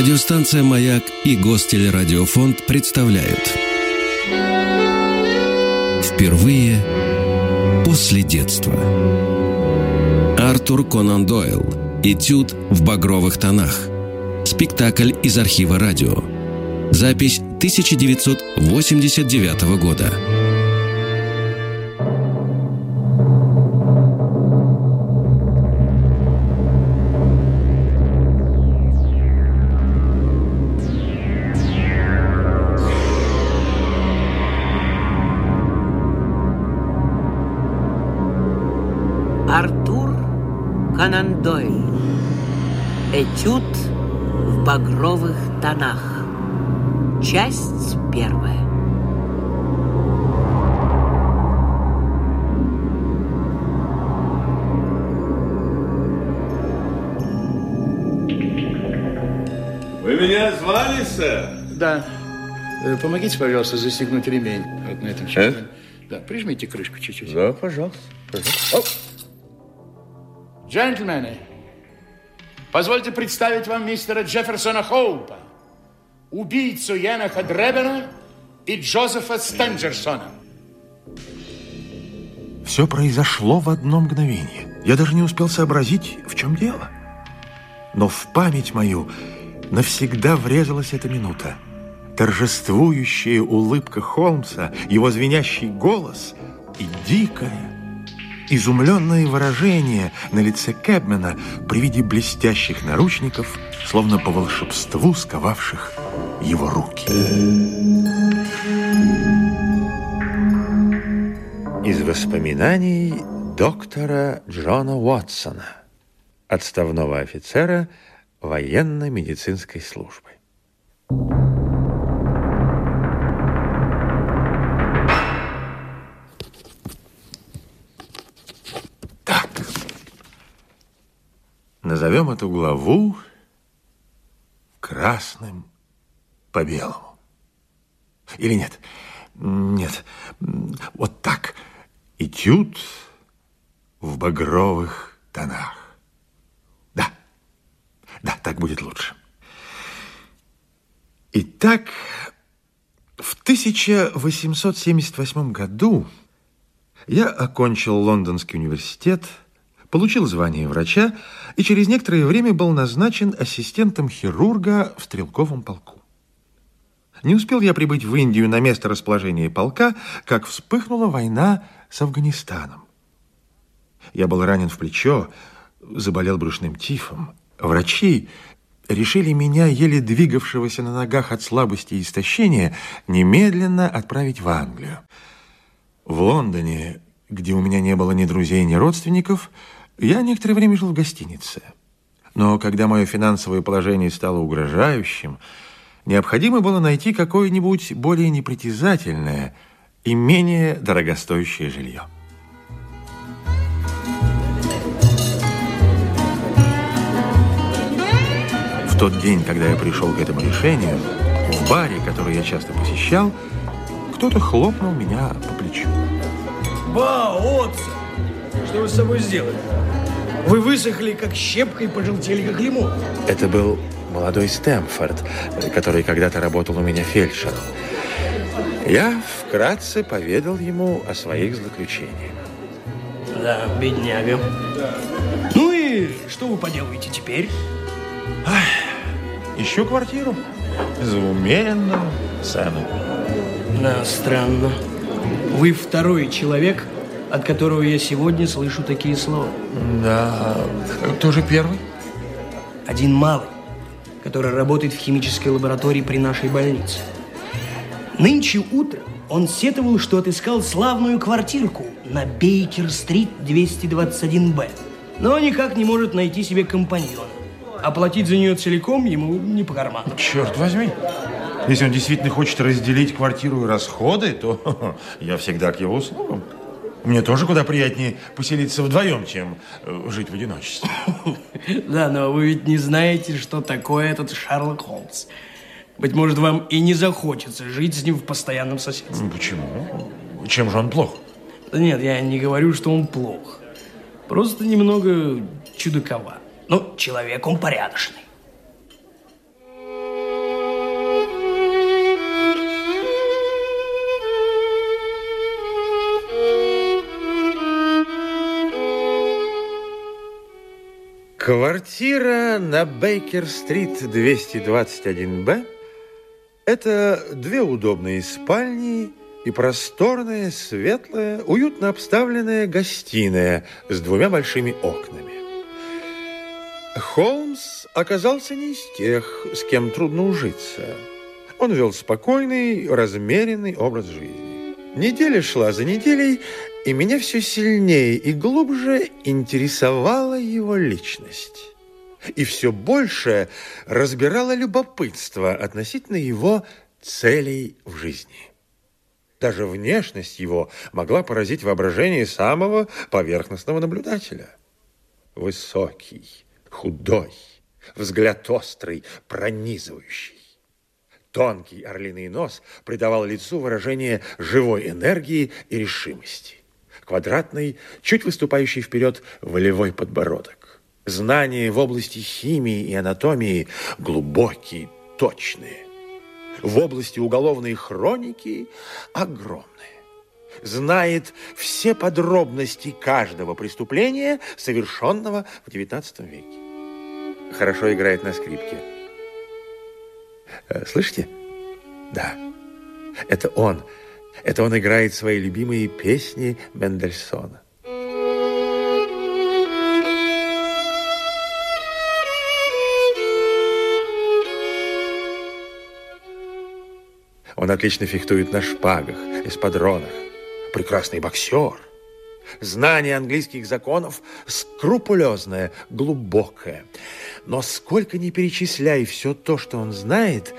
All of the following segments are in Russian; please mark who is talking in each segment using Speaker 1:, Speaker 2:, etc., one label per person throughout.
Speaker 1: Радиостанция «Маяк» и Гостелерадиофонд представляют. Впервые после детства. Артур Конан Дойл. Этюд в багровых тонах. Спектакль из архива радио. Запись 1989 года
Speaker 2: Помогите, пожалуйста, застегнуть ремень. Вот на этом чемодане. Да, прижмите крышку чуть-чуть.
Speaker 3: Да, пожалуйста. пожалуйста.
Speaker 2: Джентльмены, позвольте представить вам мистера Джефферсона Хоупа, убийцу Янаха Дребена и Джозефа Стенджерсона.
Speaker 4: Все произошло в одно мгновение. Я даже не успел сообразить, в чем дело. Но в память мою навсегда врезалась эта минута. Торжествующая улыбка Холмса, его звенящий голос и дикое, изумленное выражение на лице Кэбмена при виде блестящих наручников, словно по волшебству сковавших его руки. Из воспоминаний доктора Джона Уотсона, отставного офицера военно-медицинской службы. Назовем эту главу красным по белому. Или нет? Нет. Вот так. Этюд в багровых тонах. Да. Да, так будет лучше. Итак, в 1878 году я окончил Лондонский университет, получил звание врача и через некоторое время был назначен ассистентом хирурга в стрелковом полку. Не успел я прибыть в Индию на место расположения полка, как вспыхнула война с Афганистаном. Я был ранен в плечо, заболел брюшным тифом. Врачи решили меня, еле двигавшегося на ногах от слабости и истощения, немедленно отправить в Англию. В Лондоне, где у меня не было ни друзей, ни родственников, я некоторое время жил в гостинице. Но когда мое финансовое положение стало угрожающим, необходимо было найти какое-нибудь более непритязательное и менее дорогостоящее жилье. В тот день, когда я пришел к этому решению, в баре, который я часто посещал, кто-то хлопнул меня по плечу.
Speaker 5: Ба, Отца! Что вы с собой сделали? Вы высохли, как щепка, и пожелтели, как лимон.
Speaker 4: Это был молодой Стэмфорд, который когда-то работал у меня фельдшером. Я вкратце поведал ему о своих злоключениях.
Speaker 5: Да, бедняга. Ну и что вы поделаете теперь?
Speaker 4: Ищу квартиру за умеренную цену.
Speaker 5: Да, странно. Вы второй человек, от которого я сегодня слышу такие слова.
Speaker 4: Да, кто же первый?
Speaker 5: Один малый, который работает в химической лаборатории при нашей больнице. Нынче утром он сетовал, что отыскал славную квартирку на Бейкер-стрит 221-Б, но никак не может найти себе компаньона. Оплатить за нее целиком ему не по карману.
Speaker 4: Черт возьми. Если он действительно хочет разделить квартиру и расходы, то я всегда к его услугам. Мне тоже куда приятнее поселиться вдвоем, чем э, жить в одиночестве.
Speaker 5: Да, но вы ведь не знаете, что такое этот Шерлок Холмс. Быть может, вам и не захочется жить с ним в постоянном соседстве.
Speaker 4: Почему? Чем же он плох?
Speaker 5: Да нет, я не говорю, что он плох. Просто немного чудаковат. Но человек он порядочный.
Speaker 4: Квартира на Бейкер-стрит 221-Б – это две удобные спальни и просторная, светлая, уютно обставленная гостиная с двумя большими окнами. Холмс оказался не из тех, с кем трудно ужиться. Он вел спокойный, размеренный образ жизни. Неделя шла за неделей, и меня все сильнее и глубже интересовала его личность. И все больше разбирало любопытство относительно его целей в жизни. Даже внешность его могла поразить воображение самого поверхностного наблюдателя. Высокий, худой, взгляд острый, пронизывающий. Тонкий орлиный нос придавал лицу выражение живой энергии и решимости. Квадратный, чуть выступающий вперед волевой подбородок. Знания в области химии и анатомии глубокие, точные в области уголовной хроники огромные. Знает все подробности каждого преступления, совершенного в XIX веке. Хорошо играет на скрипке. Э, слышите? Да, это он. Это он играет свои любимые песни Мендельсона. Он отлично фехтует на шпагах, эспадронах. Прекрасный боксер. Знание английских законов скрупулезное, глубокое. Но сколько ни перечисляй все то, что он знает,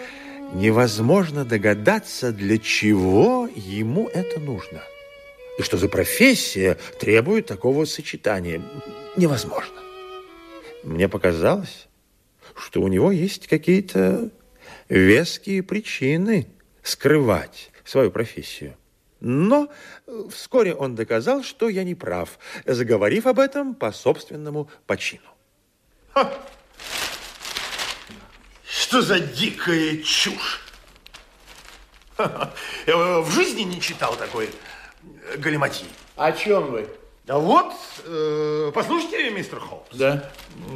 Speaker 4: невозможно догадаться, для чего ему это нужно. И что за профессия требует такого сочетания. Невозможно. Мне показалось, что у него есть какие-то веские причины – скрывать свою профессию. Но вскоре он доказал, что я не прав, заговорив об этом по собственному почину. Ха!
Speaker 6: Что за дикая чушь? Я в жизни не читал такой галиматьи.
Speaker 2: О чем вы?
Speaker 6: А вот, э, послушайте, мистер Холмс.
Speaker 2: Да.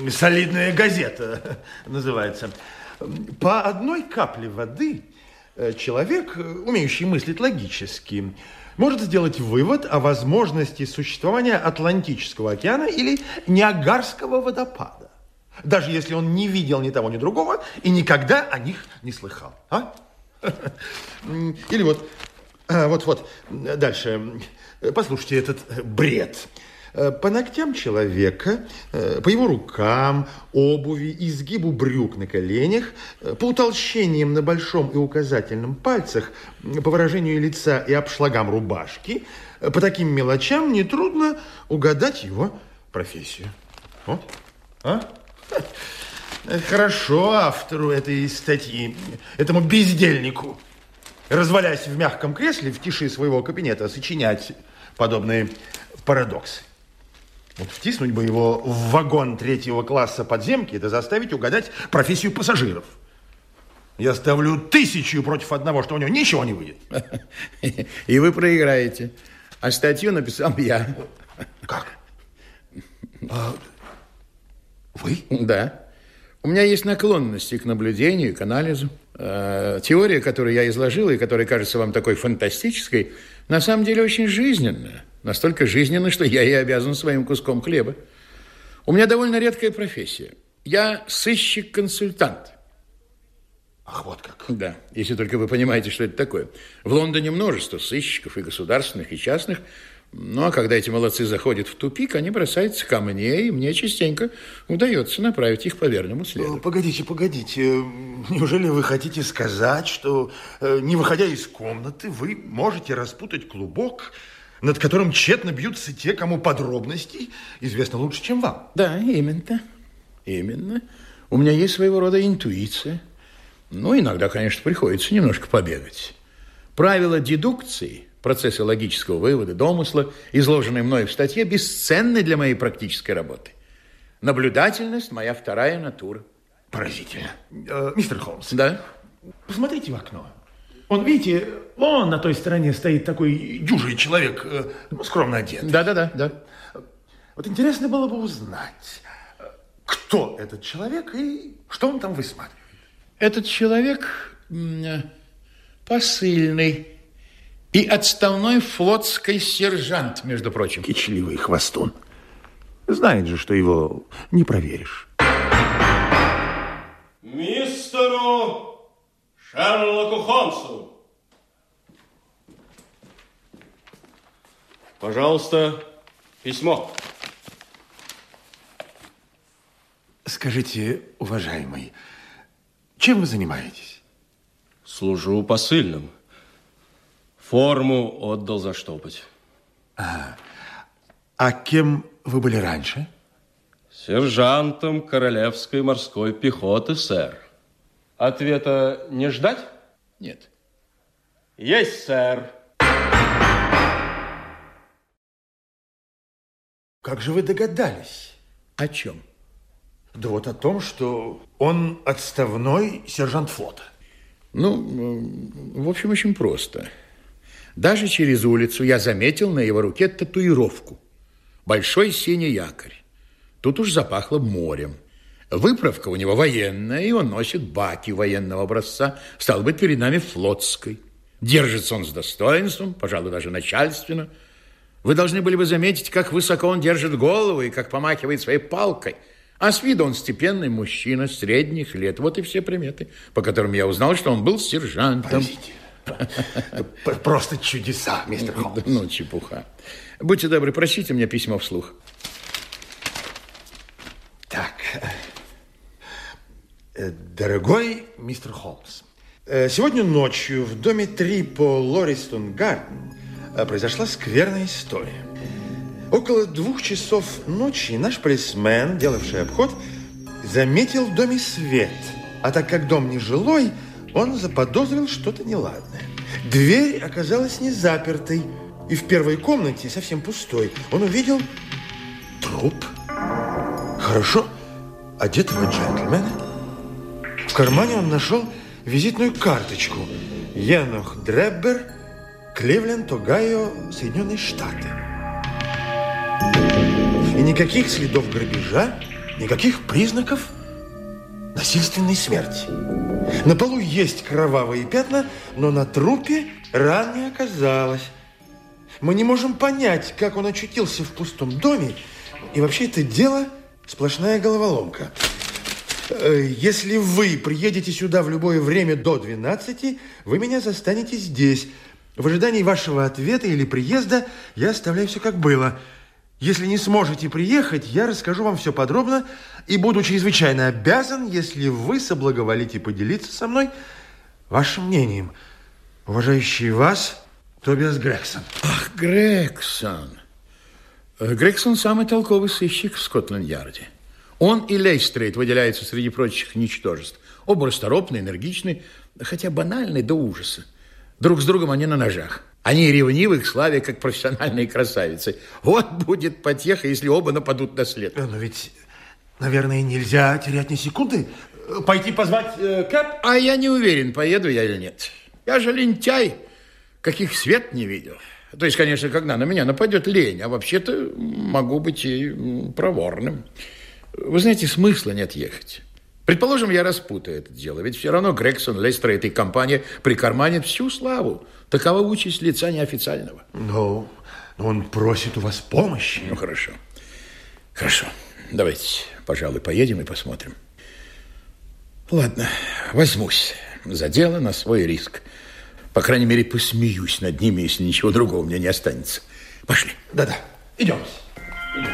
Speaker 6: Солидная газета называется. По одной капле воды Э, человек, э, умеющий мыслить логически, может сделать вывод о возможности существования Атлантического океана или Ниагарского водопада, даже если он не видел ни того, ни другого и никогда о них не слыхал. А? Или вот, э, вот, вот, дальше. Послушайте этот бред. Э, по ногтям человека, э, по его рукам, обуви, изгибу брюк на коленях, э, по утолщениям на большом и указательном пальцах, по выражению лица и обшлагам рубашки, по таким мелочам нетрудно угадать его профессию. О, а? Хорошо автору этой статьи, этому бездельнику, развалясь в мягком кресле в тиши своего кабинета, сочинять подобные парадоксы. Вот втиснуть бы его в вагон третьего класса подземки, это заставить угадать профессию пассажиров. Я ставлю тысячу против одного, что у него ничего не выйдет.
Speaker 2: И вы проиграете. А статью написал я.
Speaker 6: Как? Вы?
Speaker 2: Да. У меня есть наклонности к наблюдению, к анализу. Э, теория, которую я изложил и которая кажется вам такой фантастической, на самом деле очень жизненная. Настолько жизненно, что я ей обязан своим куском хлеба. У меня довольно редкая профессия. Я сыщик-консультант.
Speaker 6: Ах, вот как.
Speaker 2: Да, если только вы понимаете, что это такое. В Лондоне множество сыщиков, и государственных, и частных. Ну, а когда эти молодцы заходят в тупик, они бросаются ко мне, и мне частенько удается направить их по верному следу.
Speaker 6: Погодите, погодите. Неужели вы хотите сказать, что, э, не выходя из комнаты, вы можете распутать клубок, над которым тщетно бьются те, кому подробностей известно лучше, чем вам.
Speaker 2: Да, именно. Именно. У меня есть своего рода интуиция. Ну, иногда, конечно, приходится немножко побегать. Правила дедукции, процессы логического вывода, домысла, изложенные мной в статье, бесценны для моей практической работы. Наблюдательность – моя вторая натура.
Speaker 6: Поразительно. Э, мистер Холмс.
Speaker 2: Да?
Speaker 6: Посмотрите в окно. Он, видите, он на той стороне стоит такой дюжий человек, э, скромно одет.
Speaker 2: Да-да-да. да.
Speaker 6: Вот интересно было бы узнать,
Speaker 4: кто этот человек и что он там высматривает.
Speaker 2: Этот человек посыльный и отставной флотский сержант, между прочим.
Speaker 4: Кичливый хвостун. Знает же, что его не проверишь.
Speaker 7: Мистеру Шерлоку Холмсу. Пожалуйста, письмо.
Speaker 4: Скажите, уважаемый, чем вы занимаетесь?
Speaker 7: Служу посыльным. Форму отдал заштопать.
Speaker 4: А, а кем вы были раньше?
Speaker 7: Сержантом Королевской морской пехоты, сэр. Ответа не ждать?
Speaker 2: Нет.
Speaker 7: Есть, сэр.
Speaker 4: Как же вы догадались?
Speaker 2: О чем?
Speaker 4: Да вот о том, что он отставной сержант флота.
Speaker 2: Ну, в общем, очень просто. Даже через улицу я заметил на его руке татуировку. Большой синий якорь. Тут уж запахло морем. Выправка у него военная, и он носит баки военного образца. Стал быть, перед нами флотской. Держится он с достоинством, пожалуй, даже начальственно. Вы должны были бы заметить, как высоко он держит голову и как помахивает своей палкой. А с виду он степенный мужчина средних лет. Вот и все приметы, по которым я узнал, что он был сержантом.
Speaker 4: Подождите. Просто чудеса, мистер Холмс.
Speaker 2: Ну, чепуха. Будьте добры, прочтите мне письмо вслух.
Speaker 4: Так. Э, дорогой мистер Холмс, э, сегодня ночью в доме 3 по Лористон Гарден э, произошла скверная история. Около двух часов ночи наш полисмен, делавший обход, заметил в доме свет. А так как дом не жилой, он заподозрил что-то неладное. Дверь оказалась не запертой, и в первой комнате, совсем пустой, он увидел труп хорошо одетого джентльмена. В кармане он нашел визитную карточку. Енох Дреббер, Кливленд, Огайо, Соединенные Штаты. И никаких следов грабежа, никаких признаков насильственной смерти. На полу есть кровавые пятна, но на трупе ран не оказалось. Мы не можем понять, как он очутился в пустом доме, и вообще это дело сплошная головоломка. Э, если вы приедете сюда в любое время до 12, вы меня застанете здесь. В ожидании вашего ответа или приезда я оставляю все как было – если не сможете приехать, я расскажу вам все подробно и буду чрезвычайно обязан, если вы соблаговолите поделиться со мной вашим мнением. Уважающий вас, Тобиас Грегсон.
Speaker 2: Ах, Грегсон. Э, Грегсон самый толковый сыщик в Скотланд-Ярде. Он и Лестрейд выделяются среди прочих ничтожеств. Оба расторопные, энергичные, хотя банальные до ужаса. Друг с другом они на ножах. Они ревнивы к славе, как профессиональные красавицы. Вот будет потеха, если оба нападут на след.
Speaker 4: Э, но ведь, наверное, нельзя терять ни секунды. Пойти позвать э, кэб?
Speaker 2: А я не уверен, поеду я или нет. Я же лентяй, каких свет не видел. То есть, конечно, когда на меня нападет лень, а вообще-то могу быть и проворным. Вы знаете, смысла нет ехать. Предположим, я распутаю это дело, ведь все равно Грегсон, Лестрейд и компания прикарманят всю славу. Такова участь лица неофициального.
Speaker 4: Но он просит у вас помощи.
Speaker 2: Ну, хорошо. Хорошо. Давайте, пожалуй, поедем и посмотрим. Ладно, возьмусь за дело на свой риск. По крайней мере, посмеюсь над ними, если ничего другого у меня не останется. Пошли.
Speaker 4: Да-да, идем. Идем.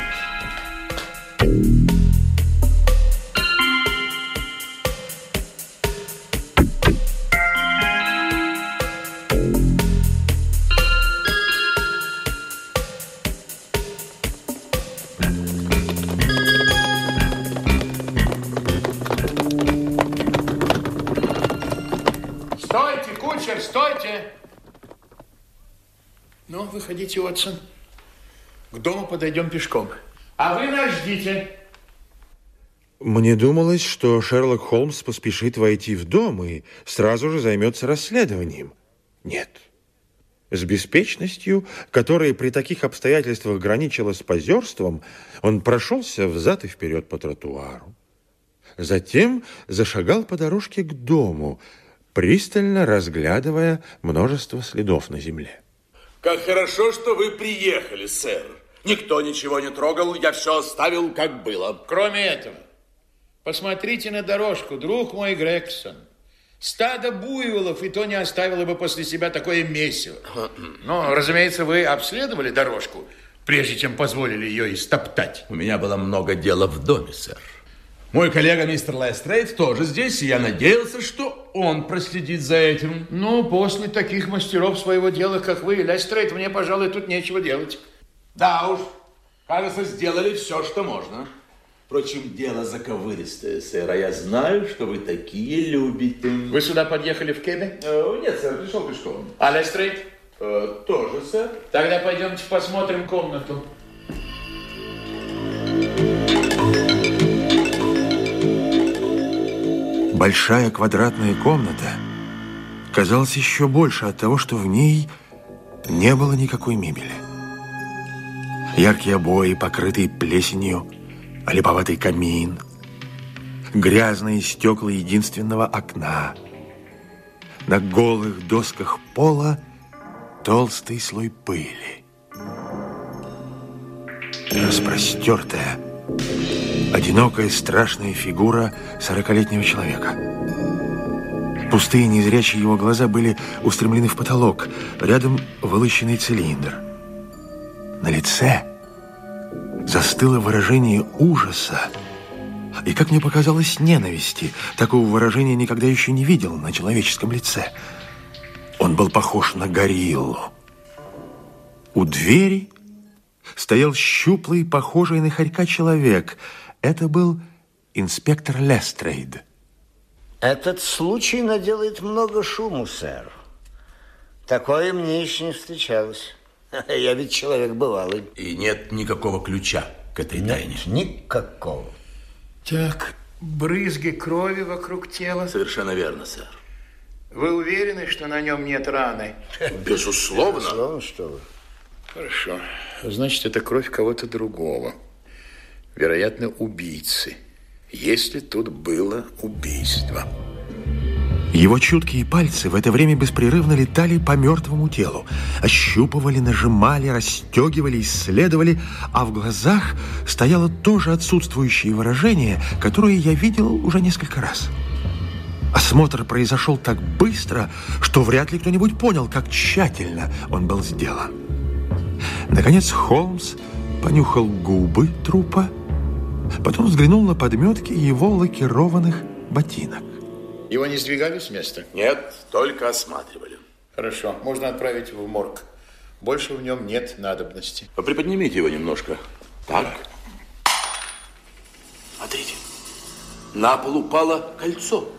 Speaker 2: Выходите, Уотсон. К дому подойдем пешком. А вы нас ждите.
Speaker 4: Мне думалось, что Шерлок Холмс поспешит войти в дом и сразу же займется расследованием. Нет. С беспечностью, которая при таких обстоятельствах граничила с позерством, он прошелся взад и вперед по тротуару, Затем зашагал по дорожке к дому, пристально разглядывая множество следов на земле.
Speaker 8: Как хорошо, что вы приехали, сэр. Никто ничего не трогал, я все оставил, как было.
Speaker 2: Кроме этого, посмотрите на дорожку, друг мой Грегсон. Стадо буйволов и то не оставило бы после себя такое месиво. Но, разумеется, вы обследовали дорожку, прежде чем позволили ее истоптать.
Speaker 8: У меня было много дела в доме, сэр. Мой коллега мистер Лестрейд тоже здесь, и я надеялся, что он проследит за этим.
Speaker 2: Ну, после таких мастеров своего дела, как вы, Лестрейд, мне, пожалуй, тут нечего делать.
Speaker 8: Да уж, кажется, сделали все, что можно. Впрочем, дело заковыристое, сэр, а я знаю, что вы такие любите.
Speaker 2: Вы сюда подъехали в кебе?
Speaker 8: Э, нет, сэр, пришел пешком.
Speaker 2: А Лестрейд?
Speaker 8: Э, тоже, сэр.
Speaker 2: Тогда пойдемте посмотрим комнату.
Speaker 4: Большая квадратная комната казалась еще больше от того, что в ней не было никакой мебели. Яркие обои, покрытые плесенью, олиповатый камин, грязные стекла единственного окна. На голых досках пола толстый слой пыли. Распростертая, одинокая страшная фигура сорокалетнего человека. Пустые незрячие его глаза были устремлены в потолок, рядом вылощенный цилиндр. На лице застыло выражение ужаса и, как мне показалось, ненависти. Такого выражения никогда еще не видел на человеческом лице. Он был похож на гориллу. У двери стоял щуплый, похожий на хорька человек. Это был инспектор Лестрейд.
Speaker 9: Этот случай наделает много шуму, сэр. Такое мне еще не встречалось. Я ведь человек бывалый.
Speaker 8: И нет никакого ключа к этой
Speaker 9: Нет,
Speaker 8: тайне.
Speaker 9: никакого.
Speaker 2: Так, брызги крови вокруг тела.
Speaker 8: Совершенно верно, сэр.
Speaker 2: Вы уверены, что на нем нет раны?
Speaker 8: Безусловно.
Speaker 9: Словно что вы.
Speaker 2: Хорошо. Значит, это кровь кого-то другого. Вероятно, убийцы. Если тут было убийство.
Speaker 4: Его чуткие пальцы в это время беспрерывно летали по мертвому телу. Ощупывали, нажимали, расстегивали, исследовали, а в глазах стояло тоже отсутствующее выражение, которое я видел уже несколько раз. Осмотр произошел так быстро, что вряд ли кто-нибудь понял, как тщательно он был сделан. Наконец Холмс понюхал губы трупа, потом взглянул на подметки его лакированных ботинок.
Speaker 2: Его не сдвигали с места?
Speaker 8: Нет, только осматривали.
Speaker 2: Хорошо, можно отправить в морг. Больше в нем нет надобности.
Speaker 8: Приподнимите его немножко. Так. Смотрите. На пол упало кольцо.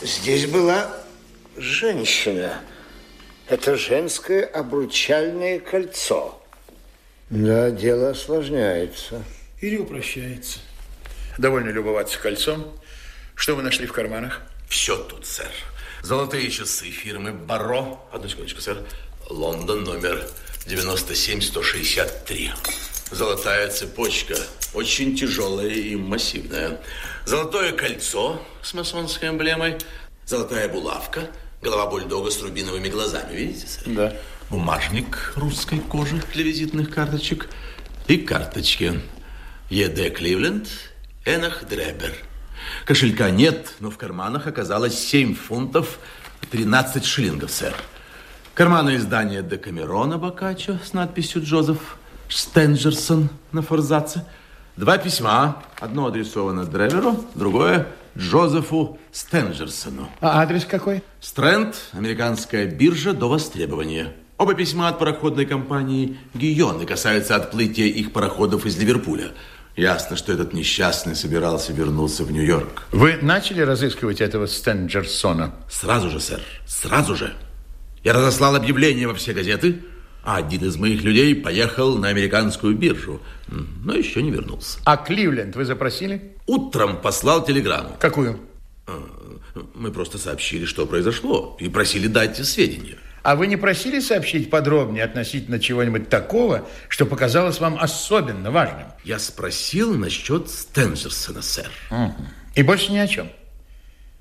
Speaker 9: Здесь была женщина. Это женское обручальное кольцо. Да, дело осложняется.
Speaker 2: Или упрощается. Довольно любоваться кольцом. Что вы нашли в карманах?
Speaker 8: Все тут, сэр. Золотые часы фирмы Баро. Одну секундочку, сэр. Лондон, номер 97163. Золотая цепочка. Очень тяжелая и массивная. Золотое кольцо с масонской эмблемой. Золотая булавка. Голова бульдога с рубиновыми глазами. Видите, сэр?
Speaker 2: Да.
Speaker 8: Бумажник русской кожи для визитных карточек. И карточки. Е.Д. Кливленд, Энах Дребер. Кошелька нет, но в карманах оказалось 7 фунтов 13 шиллингов, сэр. Карманное издание Декамерона Бокаччо с надписью Джозеф Стенджерсон на форзаце. Два письма. Одно адресовано Древеру, другое Джозефу Стенджерсону.
Speaker 2: А адрес какой?
Speaker 8: Стрэнд, американская биржа до востребования. Оба письма от пароходной компании «Гийон» и касаются отплытия их пароходов из Ливерпуля. Ясно, что этот несчастный собирался вернуться в Нью-Йорк.
Speaker 2: Вы начали разыскивать этого Стенджерсона?
Speaker 8: Сразу же, сэр, сразу же. Я разослал объявление во все газеты, а один из моих людей поехал на американскую биржу, но еще не вернулся.
Speaker 2: А Кливленд вы запросили?
Speaker 8: Утром послал телеграмму.
Speaker 2: Какую?
Speaker 8: Мы просто сообщили, что произошло, и просили дать сведения.
Speaker 2: А вы не просили сообщить подробнее относительно чего-нибудь такого, что показалось вам особенно важным?
Speaker 8: Я спросил насчет Стенджерсона, сэр.
Speaker 2: Угу. И больше ни о чем.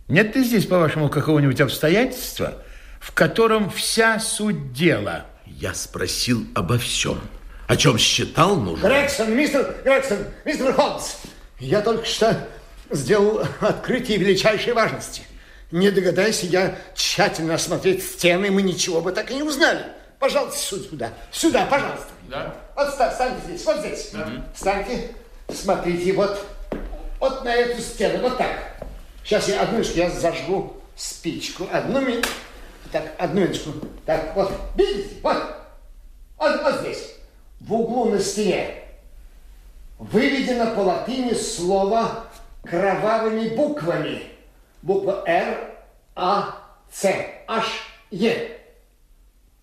Speaker 2: Нет ли здесь, по-вашему, какого-нибудь обстоятельства, в котором вся суть дела?
Speaker 8: Я спросил обо всем. О чем считал нужным.
Speaker 10: Грегсон, мистер Грегсон, мистер Холмс, я только что сделал открытие величайшей важности. Не догадайся я тщательно осмотреть стены, мы ничего бы так и не узнали. Пожалуйста, сюда, сюда, пожалуйста.
Speaker 3: Да.
Speaker 10: Вот встаньте здесь, вот здесь. Да. Встаньте, смотрите, вот, вот на эту стену, вот так. Сейчас я одну я зажгу спичку. Одну минуту. Так, одну минутку. Так, вот, видите, вот, вот, вот здесь, в углу на стене, выведено по латыни слово кровавыми буквами. Буква Р, А, С, H, Е.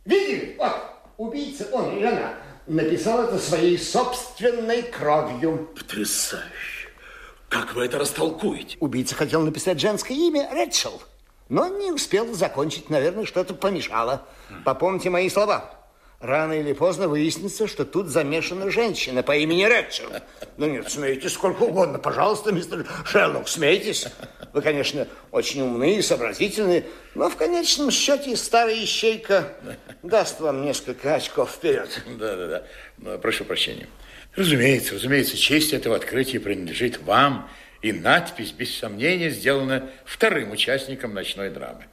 Speaker 10: Видели? Вот, убийца, он или она, написал это своей собственной кровью.
Speaker 8: Потрясающе. Как вы это растолкуете?
Speaker 10: Убийца хотел написать женское имя Рэчел, но не успел закончить. Наверное, что-то помешало. Попомните мои слова. Рано или поздно выяснится, что тут замешана женщина по имени Рэчел. Ну нет, смейтесь сколько угодно. Пожалуйста, мистер Шерлок, смейтесь. Вы, конечно, очень умны и сообразительны, но в конечном счете старая ищейка даст вам несколько очков вперед.
Speaker 2: Да-да-да. Ну, Прошу прощения. Разумеется, разумеется, честь этого открытия принадлежит вам, и надпись, без сомнения, сделана вторым участником ночной драмы.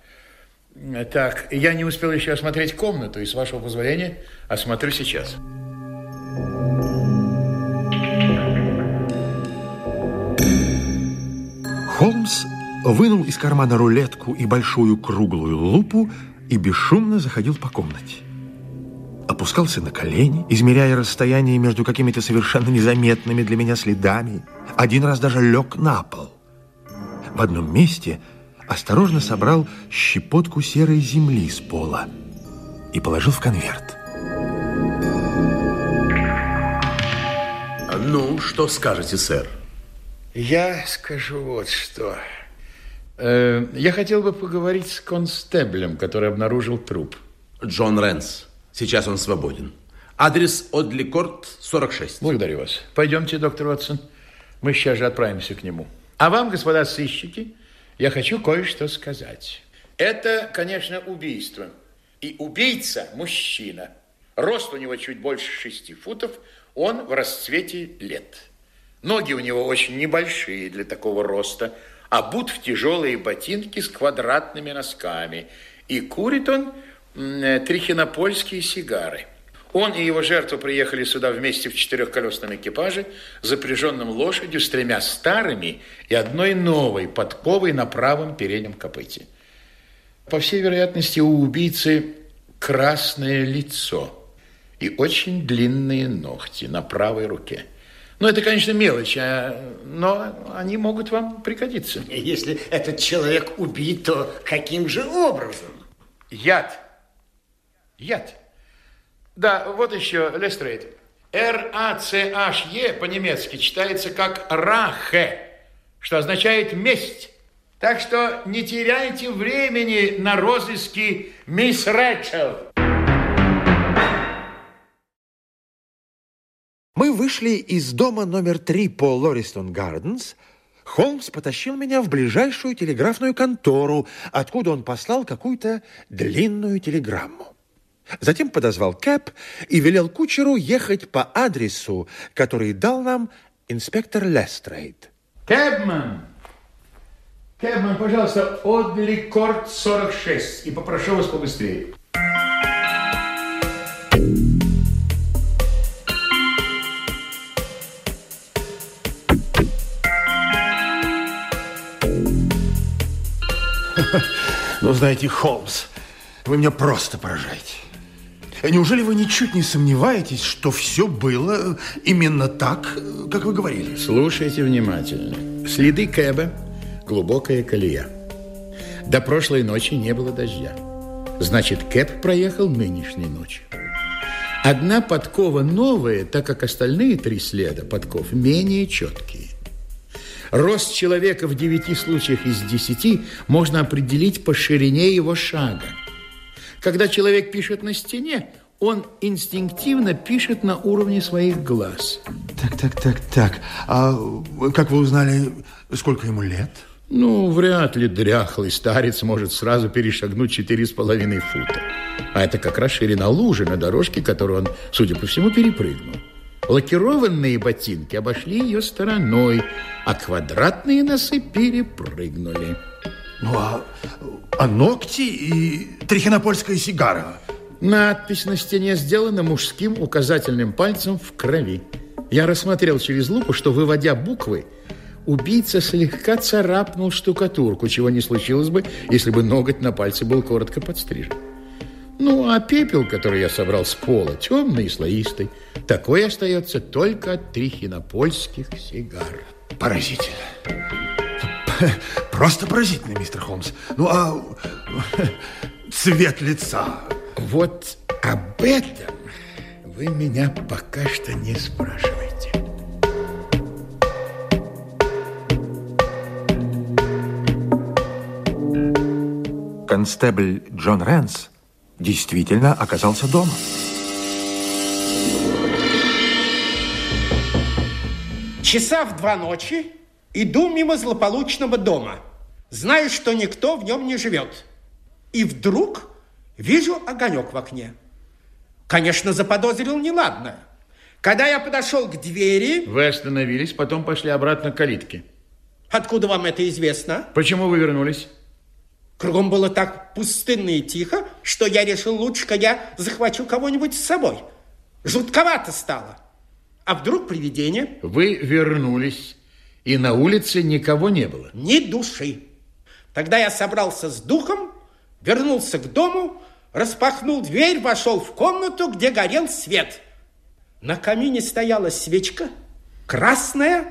Speaker 2: Так, я не успел еще осмотреть комнату, и, с вашего позволения, осмотрю сейчас.
Speaker 4: Холмс вынул из кармана рулетку и большую круглую лупу и бесшумно заходил по комнате. Опускался на колени, измеряя расстояние между какими-то совершенно незаметными для меня следами. Один раз даже лег на пол. В одном месте осторожно собрал щепотку серой земли с пола и положил в конверт.
Speaker 8: Ну, что скажете, сэр?
Speaker 2: Я скажу вот что. Э, я хотел бы поговорить с констеблем, который обнаружил труп.
Speaker 8: Джон Рэнс. Сейчас он свободен. Адрес Одликорт, 46.
Speaker 2: Благодарю вас. Пойдемте, доктор Ватсон. Мы сейчас же отправимся к нему. А вам, господа сыщики, я хочу кое-что сказать. Это, конечно, убийство. И убийца – мужчина. Рост у него чуть больше шести футов, он в расцвете лет. Ноги у него очень небольшие для такого роста, обут в тяжелые ботинки с квадратными носками. И курит он м, трихинопольские сигары. Он и его жертва приехали сюда вместе в четырехколесном экипаже, запряженном лошадью с тремя старыми и одной новой подковой на правом переднем копыте. По всей вероятности, у убийцы красное лицо и очень длинные ногти на правой руке. Ну, это, конечно, мелочь, а- но они могут вам пригодиться.
Speaker 10: Если этот человек убит, то каким же образом?
Speaker 2: Яд. Яд. Да, вот еще, Лестрейд. Р-А-Ц-H-Е по-немецки читается как рахе, что означает месть. Так что не теряйте времени на розыски мисс Рэчел.
Speaker 4: Мы вышли из дома номер три по Лористон Гарденс. Холмс потащил меня в ближайшую телеграфную контору, откуда он послал какую-то длинную телеграмму. Затем подозвал Кэп и велел кучеру ехать по адресу, который дал нам инспектор Лестрейд.
Speaker 2: Кэбман! Кэбман, пожалуйста, Одли Корт 46. И попрошу вас побыстрее.
Speaker 6: Ну, знаете, Холмс, вы меня просто поражаете. Неужели вы ничуть не сомневаетесь, что все было именно так, как вы говорили?
Speaker 2: Слушайте внимательно. Следы Кэба – глубокая колея. До прошлой ночи не было дождя. Значит, Кэб проехал нынешней ночью. Одна подкова новая, так как остальные три следа подков менее четкие. Рост человека в девяти случаях из десяти можно определить по ширине его шага. Когда человек пишет на стене, он инстинктивно пишет на уровне своих глаз.
Speaker 6: Так, так, так, так. А как вы узнали, сколько ему лет?
Speaker 2: Ну, вряд ли дряхлый старец может сразу перешагнуть четыре с половиной фута. А это как раз ширина лужи на дорожке, которую он, судя по всему, перепрыгнул. Лакированные ботинки обошли ее стороной, а квадратные носы перепрыгнули.
Speaker 6: Ну, а, а ногти и трихинопольская сигара?
Speaker 2: Надпись на стене сделана мужским указательным пальцем в крови. Я рассмотрел через лупу, что, выводя буквы, убийца слегка царапнул штукатурку, чего не случилось бы, если бы ноготь на пальце был коротко подстрижен. Ну, а пепел, который я собрал с пола, темный и слоистый, такой остается только от трихинопольских сигар.
Speaker 6: Поразительно. Просто поразительно, мистер Холмс. Ну, а цвет лица?
Speaker 2: Вот об этом вы меня пока что не спрашиваете.
Speaker 4: Констебль Джон Рэнс действительно оказался дома.
Speaker 11: Часа в два ночи иду мимо злополучного дома. Знаю, что никто в нем не живет. И вдруг вижу огонек в окне. Конечно, заподозрил неладное. Когда я подошел к двери...
Speaker 2: Вы остановились, потом пошли обратно к калитке.
Speaker 11: Откуда вам это известно?
Speaker 2: Почему вы вернулись?
Speaker 11: Кругом было так пустынно и тихо, что я решил, лучше-ка я захвачу кого-нибудь с собой. Жутковато стало. А вдруг привидение?
Speaker 2: Вы вернулись, и на улице никого не было?
Speaker 11: Ни души. Тогда я собрался с духом, вернулся к дому, распахнул дверь, вошел в комнату, где горел свет. На камине стояла свечка, красная,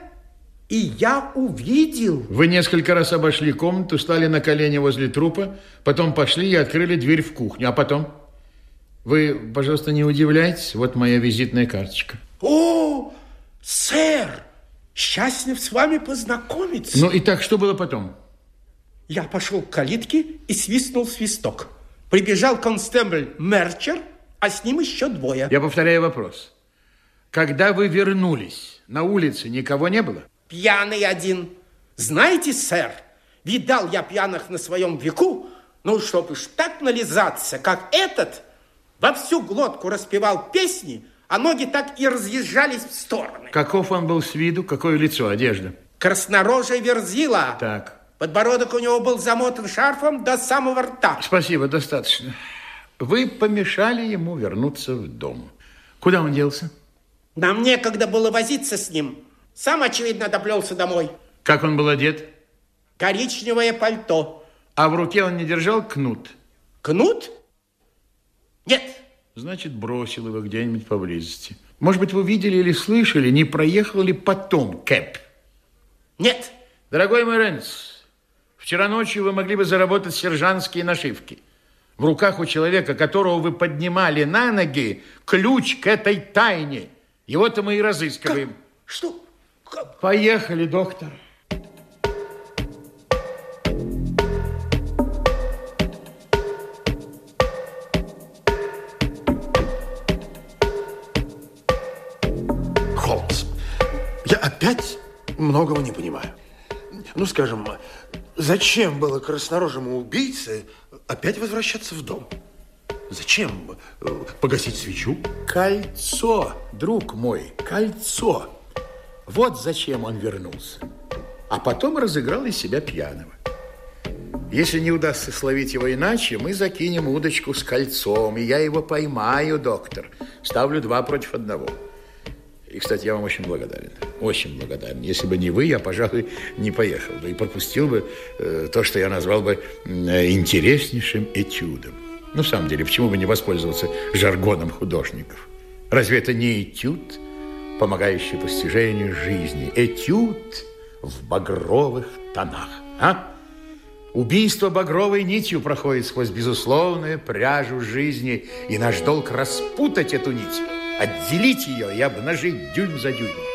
Speaker 11: и я увидел...
Speaker 2: Вы несколько раз обошли комнату, стали на колени возле трупа, потом пошли и открыли дверь в кухню. А потом? Вы, пожалуйста, не удивляйтесь. Вот моя визитная карточка.
Speaker 11: О, сэр, счастлив с вами познакомиться.
Speaker 2: Ну и так, что было потом?
Speaker 11: Я пошел к калитке и свистнул свисток. Прибежал констебль Мерчер, а с ним еще двое.
Speaker 2: Я повторяю вопрос. Когда вы вернулись, на улице никого не было?
Speaker 11: пьяный один. Знаете, сэр, видал я пьяных на своем веку, ну, чтоб уж так нализаться, как этот, во всю глотку распевал песни, а ноги так и разъезжались в стороны.
Speaker 2: Каков он был с виду? Какое лицо, одежда?
Speaker 11: Краснорожая верзила.
Speaker 2: Так.
Speaker 11: Подбородок у него был замотан шарфом до самого рта.
Speaker 2: Спасибо, достаточно. Вы помешали ему вернуться в дом. Куда он делся?
Speaker 11: Нам некогда было возиться с ним. Сам, очевидно, доплелся домой.
Speaker 2: Как он был одет?
Speaker 11: Коричневое пальто.
Speaker 2: А в руке он не держал кнут?
Speaker 11: Кнут? Нет.
Speaker 2: Значит, бросил его где-нибудь поблизости. Может быть, вы видели или слышали, не проехал ли потом Кэп?
Speaker 11: Нет.
Speaker 2: Дорогой мой Рэнс, вчера ночью вы могли бы заработать сержантские нашивки. В руках у человека, которого вы поднимали на ноги, ключ к этой тайне. Его-то мы и разыскиваем. Как?
Speaker 11: Что?
Speaker 2: Как? Поехали, доктор.
Speaker 6: Опять многого не понимаю. Ну, скажем, зачем было краснорожему убийце опять возвращаться в дом? Зачем погасить свечу?
Speaker 2: Кольцо, друг мой, кольцо. Вот зачем он вернулся. А потом разыграл из себя пьяного. Если не удастся словить его иначе, мы закинем удочку с кольцом, и я его поймаю, доктор. Ставлю два против одного. И, кстати, я вам очень благодарен. Очень благодарен. Если бы не вы, я, пожалуй, не поехал бы и пропустил бы э, то, что я назвал бы э, интереснейшим этюдом. Ну, в самом деле, почему бы не воспользоваться жаргоном художников? Разве это не этюд, помогающий постижению жизни? Этюд в багровых тонах, а? Убийство багровой нитью проходит сквозь безусловную пряжу жизни, и наш долг распутать эту нить, отделить ее и обнажить дюйм за дюймом.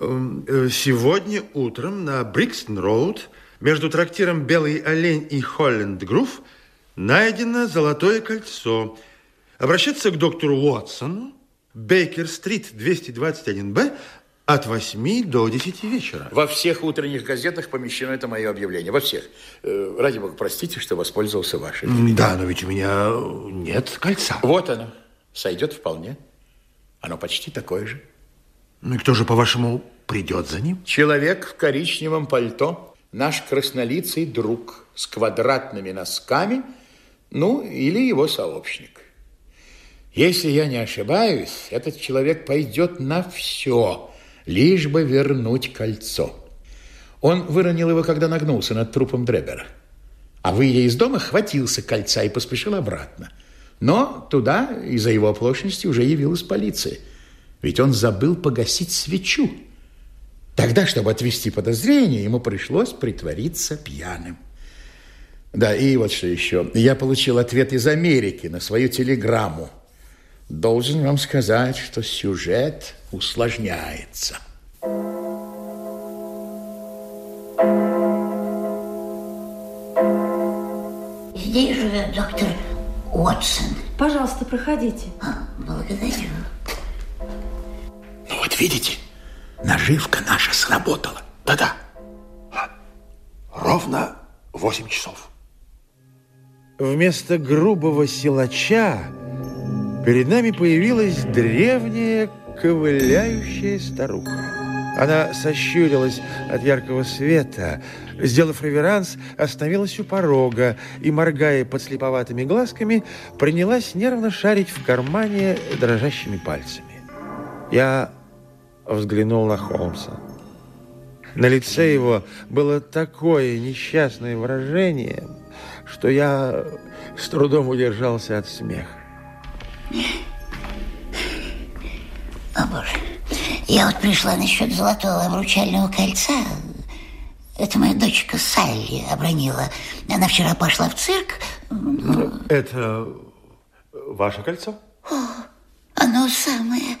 Speaker 4: Эм, э, сегодня утром на Брикстон-Роуд между трактиром «Белый олень» и «Холленд-Грув» найдено золотое кольцо. Обращаться к доктору Уотсону Бейкер-стрит, 221-Б, от 8 до 10 вечера.
Speaker 2: Во всех утренних газетах помещено это мое объявление. Во всех. Э, ради бога, простите, что воспользовался вашей.
Speaker 4: Да, но ведь у меня нет кольца.
Speaker 2: Вот оно. Сойдет вполне. Оно почти такое же.
Speaker 4: Ну и кто же, по-вашему, придет за ним?
Speaker 2: Человек в коричневом пальто, наш краснолицый друг с квадратными носками, ну, или его сообщник. Если я не ошибаюсь, этот человек пойдет на все, лишь бы вернуть кольцо. Он выронил его, когда нагнулся над трупом Дребера. А выйдя из дома, хватился кольца и поспешил обратно. Но туда из-за его оплошности уже явилась полиция. Ведь он забыл погасить свечу. Тогда, чтобы отвести подозрение, ему пришлось притвориться пьяным. Да, и вот что еще. Я получил ответ из Америки на свою телеграмму. Должен вам сказать, что сюжет усложняется.
Speaker 12: Здесь живет доктор Уотсон.
Speaker 13: Пожалуйста, проходите.
Speaker 12: А, благодарю.
Speaker 2: Ну вот видите, наживка наша сработала.
Speaker 4: Да-да. Ровно 8 часов. Вместо грубого силача перед нами появилась древняя ковыляющая старуха. Она сощурилась от яркого света, сделав реверанс, остановилась у порога и, моргая подслеповатыми глазками, принялась нервно шарить в кармане дрожащими пальцами. Я взглянул на Холмса. На лице его было такое несчастное выражение, что я с трудом удержался от смеха.
Speaker 12: О, Боже. Я вот пришла насчет золотого обручального кольца. Это моя дочка Салли обронила. Она вчера пошла в цирк.
Speaker 4: Это ваше кольцо?
Speaker 12: О, оно самое.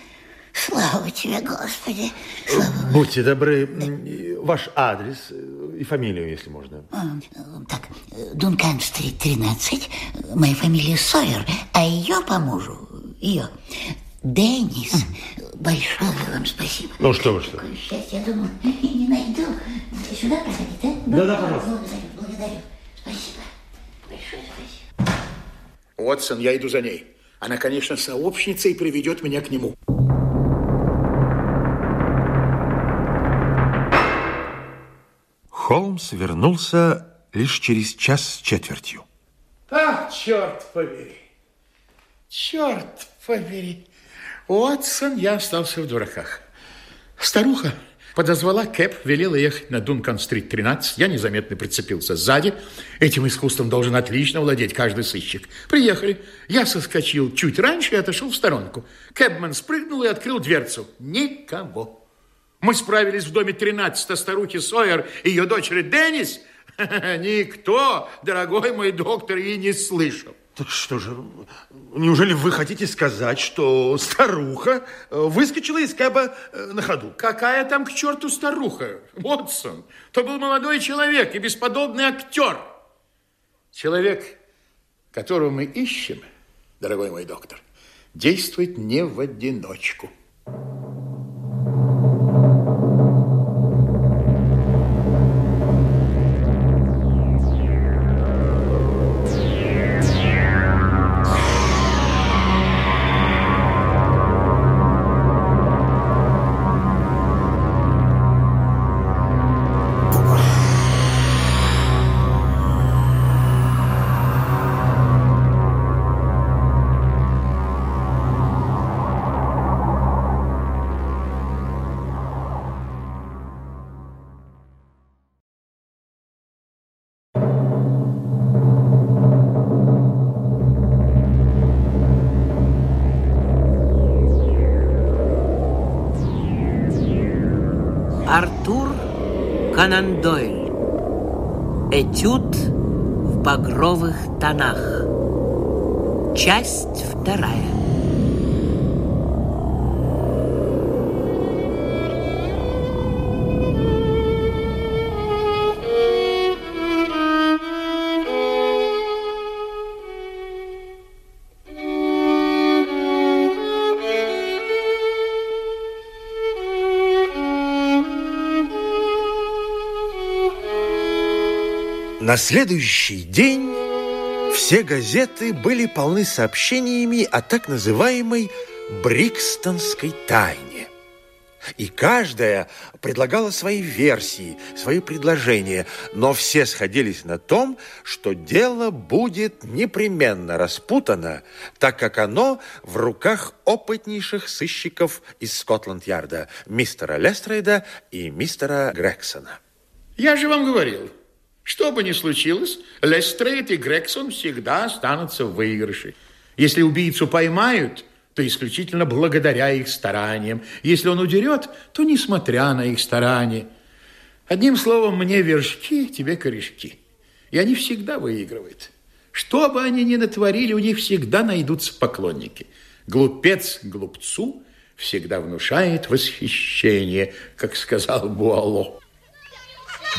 Speaker 12: Слава тебе, Господи. Слава
Speaker 4: Будьте добры, ваш адрес и фамилию, если можно.
Speaker 12: А, Так, Дункан-стрит 13. Моя фамилия Сойер, а ее по мужу, ее, Деннис. Большое вам спасибо.
Speaker 4: Ну что вы, что?
Speaker 12: Какое счастье, я думаю, не найду. Сюда проходить, да?
Speaker 4: Да-да, пожалуйста.
Speaker 12: Благодарю, благодарю. Спасибо. Большое спасибо.
Speaker 2: Уотсон, я иду за ней. Она, конечно, сообщница и приведет меня к нему.
Speaker 4: Холмс вернулся лишь через час с четвертью.
Speaker 2: Ах, черт побери. Черт побери. Уотсон, я остался в дураках. Старуха подозвала Кэп, велела ехать на Дункан-стрит 13. Я незаметно прицепился сзади. Этим искусством должен отлично владеть каждый сыщик. Приехали. Я соскочил чуть раньше и отошел в сторонку. Кэбман спрыгнул и открыл дверцу. Никого. Мы справились в доме 13 старухи Сойер и ее дочери Деннис. Никто, дорогой мой доктор, и не слышал.
Speaker 4: Так что же, неужели вы хотите сказать, что старуха э, выскочила из кэба э, на ходу?
Speaker 2: Какая там к черту старуха? Уотсон, то был молодой человек и бесподобный актер. Человек, которого мы ищем, дорогой мой доктор, действует не в одиночку.
Speaker 14: Артур
Speaker 4: На следующий день все газеты были полны сообщениями о так называемой Брикстонской тайне. И каждая предлагала свои версии, свои предложения, но все сходились на том, что дело будет непременно распутано, так как оно в руках опытнейших сыщиков из Скотланд-Ярда, мистера Лестрейда и мистера Грексона.
Speaker 2: Я же вам говорил, что бы ни случилось, Лестрейд и Грексон всегда останутся в выигрыше. Если убийцу поймают, то исключительно благодаря их стараниям. Если он удерет, то несмотря на их старания. Одним словом, мне вершки, тебе корешки. И они всегда выигрывают. Что бы они ни натворили, у них всегда найдутся поклонники. Глупец глупцу всегда внушает восхищение, как сказал Буало.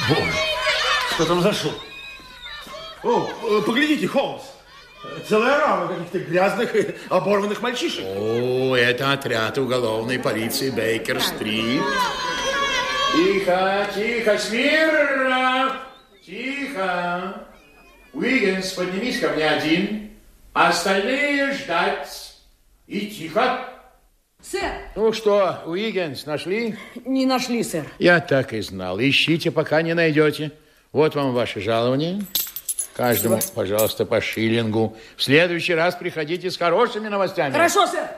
Speaker 6: Боже, что там за шум? О, поглядите, Холмс. Целая рама каких-то грязных и оборванных мальчишек.
Speaker 2: О, это отряд уголовной полиции Бейкер-стрит. Тихо, тихо, смирно! Тихо! Уиггинс, поднимись ко мне один. Остальные ждать. И тихо.
Speaker 13: Сэр!
Speaker 2: Ну что, Уиггинс, нашли?
Speaker 13: Не нашли, сэр.
Speaker 2: Я так и знал. Ищите, пока не найдете. Вот вам ваше жалование. Каждому, пожалуйста, по шиллингу. В следующий раз приходите с хорошими новостями.
Speaker 13: Хорошо, сэр.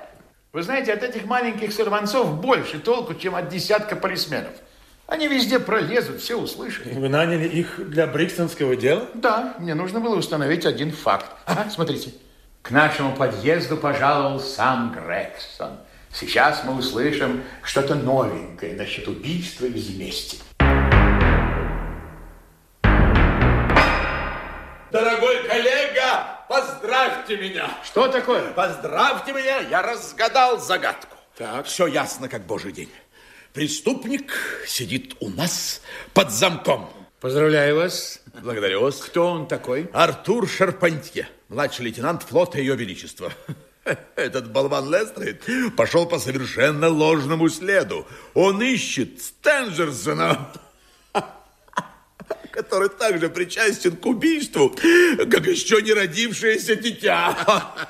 Speaker 2: Вы знаете, от этих маленьких сорванцов больше толку, чем от десятка полисменов. Они везде пролезут, все услышат.
Speaker 6: Вы наняли их для брикстонского дела?
Speaker 2: Да, мне нужно было установить один факт. Ага, смотрите. К нашему подъезду пожаловал сам Грегсон. Сейчас мы услышим что-то новенькое насчет убийства из мести.
Speaker 8: Дорогой коллега, поздравьте меня.
Speaker 2: Что такое?
Speaker 8: Поздравьте меня, я разгадал загадку.
Speaker 2: Так.
Speaker 8: Все ясно, как божий день. Преступник сидит у нас под замком.
Speaker 2: Поздравляю вас.
Speaker 8: Благодарю вас.
Speaker 2: Кто он такой?
Speaker 8: Артур Шарпантье, младший лейтенант флота Ее Величества. Этот болван Лестрейд пошел по совершенно ложному следу. Он ищет Стенджерсона, который также причастен к убийству, как еще не родившееся дитя.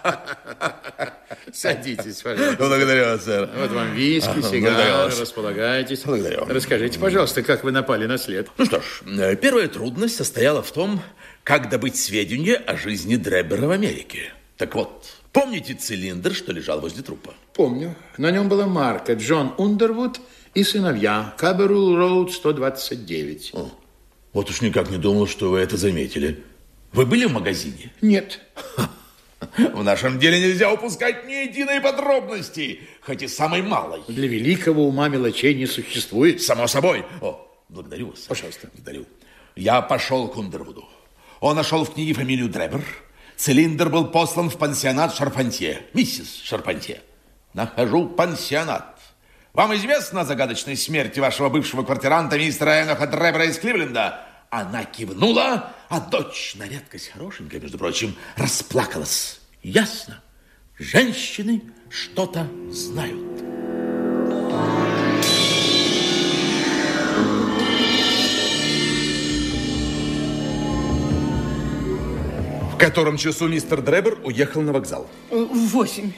Speaker 2: Садитесь, пожалуйста.
Speaker 8: Благодарю вас, сэр.
Speaker 2: Вот вам виски, сигары, располагайтесь.
Speaker 8: Благодарю.
Speaker 2: Расскажите, пожалуйста, как вы напали на след?
Speaker 8: Ну что ж, э, первая трудность состояла в том, как добыть сведения о жизни Дребера в Америке. Так вот, помните цилиндр, что лежал возле трупа?
Speaker 2: Помню. На нем была марка Джон Ундервуд и сыновья. Каберул Роуд 129.
Speaker 8: Вот уж никак не думал, что вы это заметили. Вы были в магазине?
Speaker 2: Нет.
Speaker 8: В нашем деле нельзя упускать ни единой подробности, хоть и самой малой.
Speaker 2: Для великого ума мелочей не существует.
Speaker 8: Само собой. О, благодарю вас.
Speaker 2: Пожалуйста.
Speaker 8: Благодарю. Я пошел к Ундервуду. Он нашел в книге фамилию Дребер. Цилиндр был послан в пансионат Шарпантье. Миссис Шарпантье. Нахожу пансионат. Вам известно о загадочной смерти вашего бывшего квартиранта мистера Эноха Дребера из Кливленда? Она кивнула, а дочь, на редкость хорошенькая, между прочим, расплакалась. Ясно. Женщины что-то знают. В котором часу мистер Дребер уехал на вокзал?
Speaker 13: В восемь.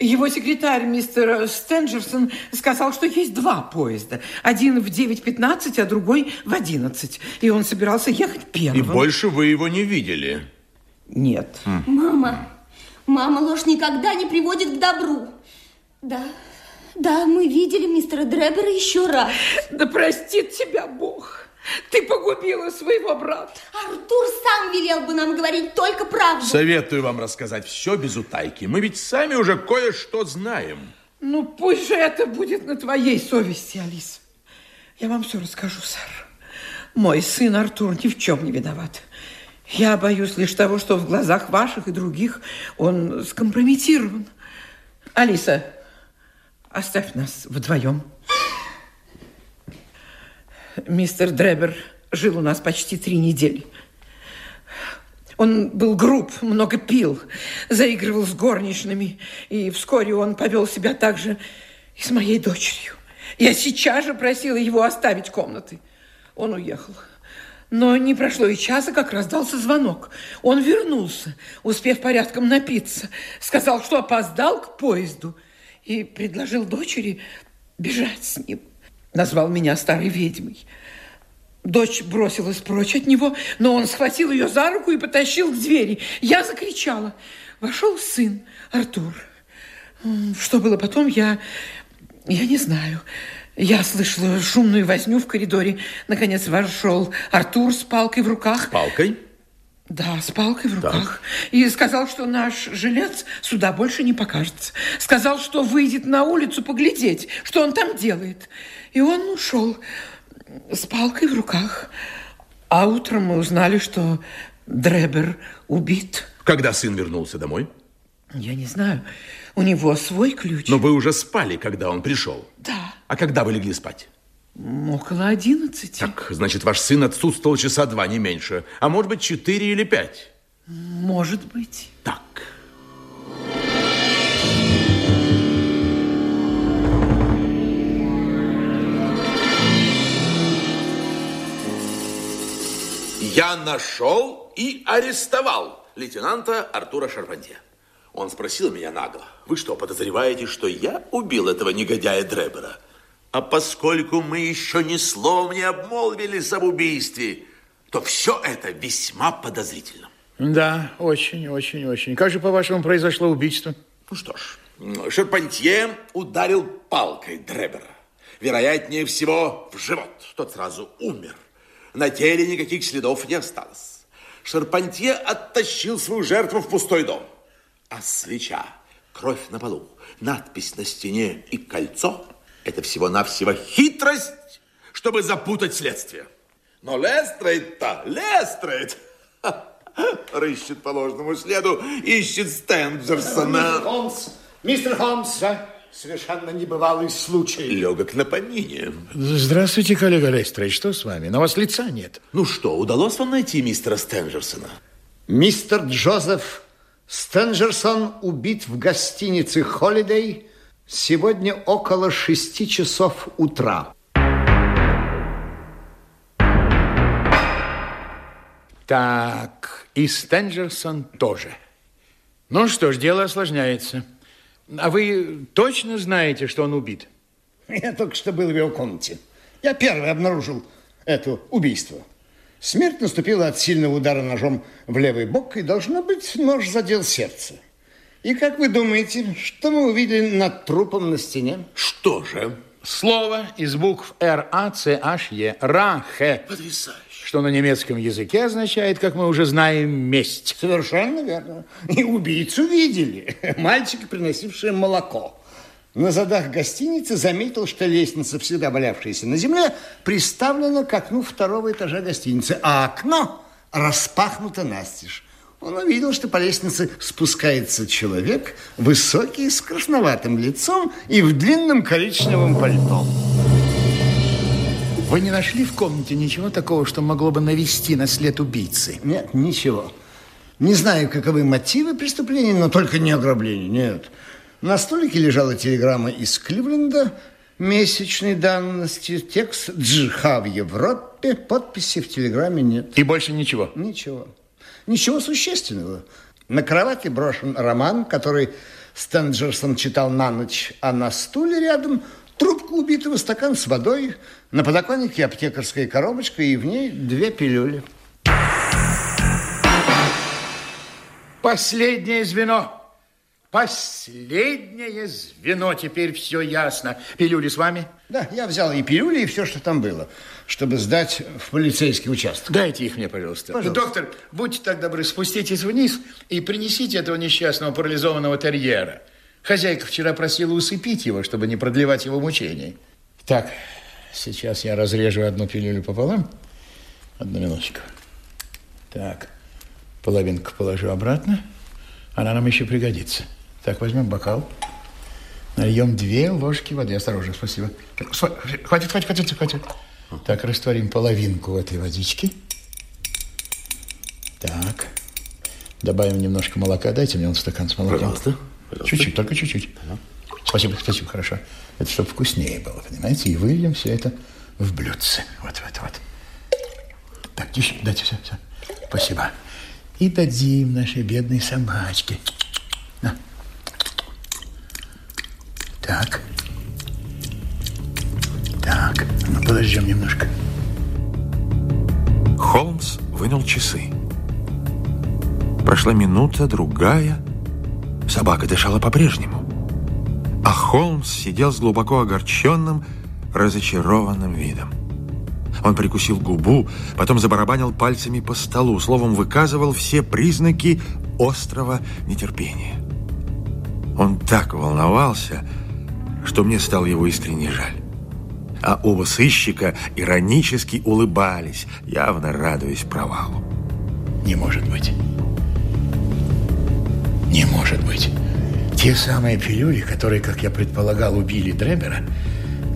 Speaker 13: Его секретарь, мистер Стенджерсон, сказал, что есть два поезда. Один в 9.15, а другой в 11. И он собирался ехать первым.
Speaker 8: И больше вы его не видели?
Speaker 13: Нет.
Speaker 15: Мама, мама, ложь никогда не приводит к добру. Да, да, мы видели мистера Дребера еще раз.
Speaker 13: Да простит тебя Бог. Ты погубила своего брата.
Speaker 15: Артур сам велел бы нам говорить только правду.
Speaker 8: Советую вам рассказать все без утайки. Мы ведь сами уже кое-что знаем.
Speaker 13: Ну, пусть же это будет на твоей совести, Алис. Я вам все расскажу, сэр. Мой сын Артур ни в чем не виноват. Я боюсь лишь того, что в глазах ваших и других он скомпрометирован. Алиса, оставь нас вдвоем. Мистер Дребер жил у нас почти три недели. Он был груб, много пил, заигрывал с горничными, и вскоре он повел себя так же и с моей дочерью. Я сейчас же просила его оставить комнаты. Он уехал. Но не прошло и часа, как раздался звонок. Он вернулся, успев порядком напиться. Сказал, что опоздал к поезду. И предложил дочери бежать с ним. Назвал меня старой ведьмой. Дочь бросилась прочь от него, но он схватил ее за руку и потащил к двери. Я закричала. Вошел сын, Артур. Что было потом, я, я не знаю. Я слышала шумную возню в коридоре. Наконец вошел Артур с палкой в руках.
Speaker 8: С палкой?
Speaker 13: Да, с палкой в руках. Так. И сказал, что наш жилец сюда больше не покажется. Сказал, что выйдет на улицу поглядеть, что он там делает. И он ушел с палкой в руках. А утром мы узнали, что Дребер убит.
Speaker 8: Когда сын вернулся домой?
Speaker 13: Я не знаю. У него свой ключ.
Speaker 8: Но вы уже спали, когда он пришел?
Speaker 13: Да.
Speaker 8: А когда вы легли спать?
Speaker 13: Около одиннадцати.
Speaker 8: Так, значит, ваш сын отсутствовал часа два, не меньше. А может быть, четыре или пять?
Speaker 13: Может быть.
Speaker 8: Так. Я нашел и арестовал лейтенанта Артура Шарпантье. Он спросил меня нагло, вы что, подозреваете, что я убил этого негодяя Дребера? А поскольку мы еще ни словом не обмолвились об убийстве, то все это весьма подозрительно.
Speaker 2: Да, очень, очень, очень. Как же, по-вашему, произошло убийство?
Speaker 8: Ну что ж, Шарпантье ударил палкой Дребера. Вероятнее всего, в живот. Тот сразу умер. На теле никаких следов не осталось. Шарпантье оттащил свою жертву в пустой дом. А свеча, кровь на полу, надпись на стене и кольцо – это всего-навсего хитрость, чтобы запутать следствие. Но Лестрейд-то, Лестрейд, рыщет по ложному следу, ищет Стенджерсона.
Speaker 10: Мистер Холмс, мистер Холмс, да? Совершенно небывалый случай.
Speaker 8: Легок на помине.
Speaker 2: Здравствуйте, коллега Лестрейд. Что с вами? На вас лица нет.
Speaker 8: Ну что, удалось вам найти мистера Стенджерсона?
Speaker 10: Мистер Джозеф Стенджерсон убит в гостинице «Холидей» сегодня около шести часов утра.
Speaker 2: Так, и Стенджерсон тоже. Ну что ж, дело осложняется. А вы точно знаете, что он убит?
Speaker 10: Я только что был в его комнате. Я первый обнаружил это убийство. Смерть наступила от сильного удара ножом в левый бок, и, должно быть, нож задел сердце. И как вы думаете, что мы увидели над трупом на стене?
Speaker 8: Что же?
Speaker 2: Слово из букв Р, А, Ц, H, Е. Рахе.
Speaker 8: Потрясающе.
Speaker 2: Что на немецком языке означает, как мы уже знаем, месть.
Speaker 10: Совершенно верно. И убийцу видели. Мальчик, приносивший молоко. На задах гостиницы заметил, что лестница, всегда валявшаяся на земле, приставлена к окну второго этажа гостиницы, а окно распахнуто настежь. Он увидел, что по лестнице спускается человек, высокий, с красноватым лицом и в длинном коричневом пальто.
Speaker 2: Вы не нашли в комнате ничего такого, что могло бы навести на след убийцы?
Speaker 10: Нет, ничего. Не знаю, каковы мотивы преступления, но только не ограбление, нет. На столике лежала телеграмма из Кливленда месячной давности, текст «Джиха в Европе», подписи в телеграмме нет.
Speaker 2: И больше ничего?
Speaker 10: Ничего. Ничего существенного. На кровати брошен роман, который Стенджерсон читал на ночь, а на стуле рядом трубка убитого, стакан с водой, на подоконнике аптекарская коробочка и в ней две пилюли.
Speaker 2: Последнее звено. Последнее звено. Теперь все ясно. Пилюли с вами?
Speaker 10: Да, я взял и пилюли, и все, что там было, чтобы сдать в полицейский участок.
Speaker 2: Дайте их мне, пожалуйста.
Speaker 10: Пожалуйста.
Speaker 2: Доктор, будьте так добры, спуститесь вниз и принесите этого несчастного парализованного терьера. Хозяйка вчера просила усыпить его, чтобы не продлевать его мучений. Так, сейчас я разрежу одну пилюлю пополам. Одну минуточку. Так, половинку положу обратно. Она нам еще пригодится. Так, возьмем бокал. Нальем две ложки воды. Осторожно, спасибо. Хватит, хватит, хватит, хватит. Так, растворим половинку этой водички. Так. Добавим немножко молока. Дайте мне он стакан с молоком.
Speaker 8: Пожалуйста.
Speaker 2: Чуть-чуть, только чуть-чуть. Спасибо, спасибо, хорошо. Это чтобы вкуснее было, понимаете? И выльем все это в блюдце. Вот, вот, вот. Так, тише, дайте все, все. Спасибо. И дадим нашей бедной собачке. На. Так. Так, ну подождем немножко.
Speaker 4: Холмс вынул часы. Прошла минута, другая. Собака дышала по-прежнему. А Холмс сидел с глубоко огорченным, разочарованным видом. Он прикусил губу, потом забарабанил пальцами по столу, словом, выказывал все признаки острого нетерпения. Он так волновался, что мне стало его искренне жаль. А оба сыщика иронически улыбались, явно радуясь провалу.
Speaker 2: Не может быть. Не может быть. Те самые пилюли, которые, как я предполагал, убили Дребера,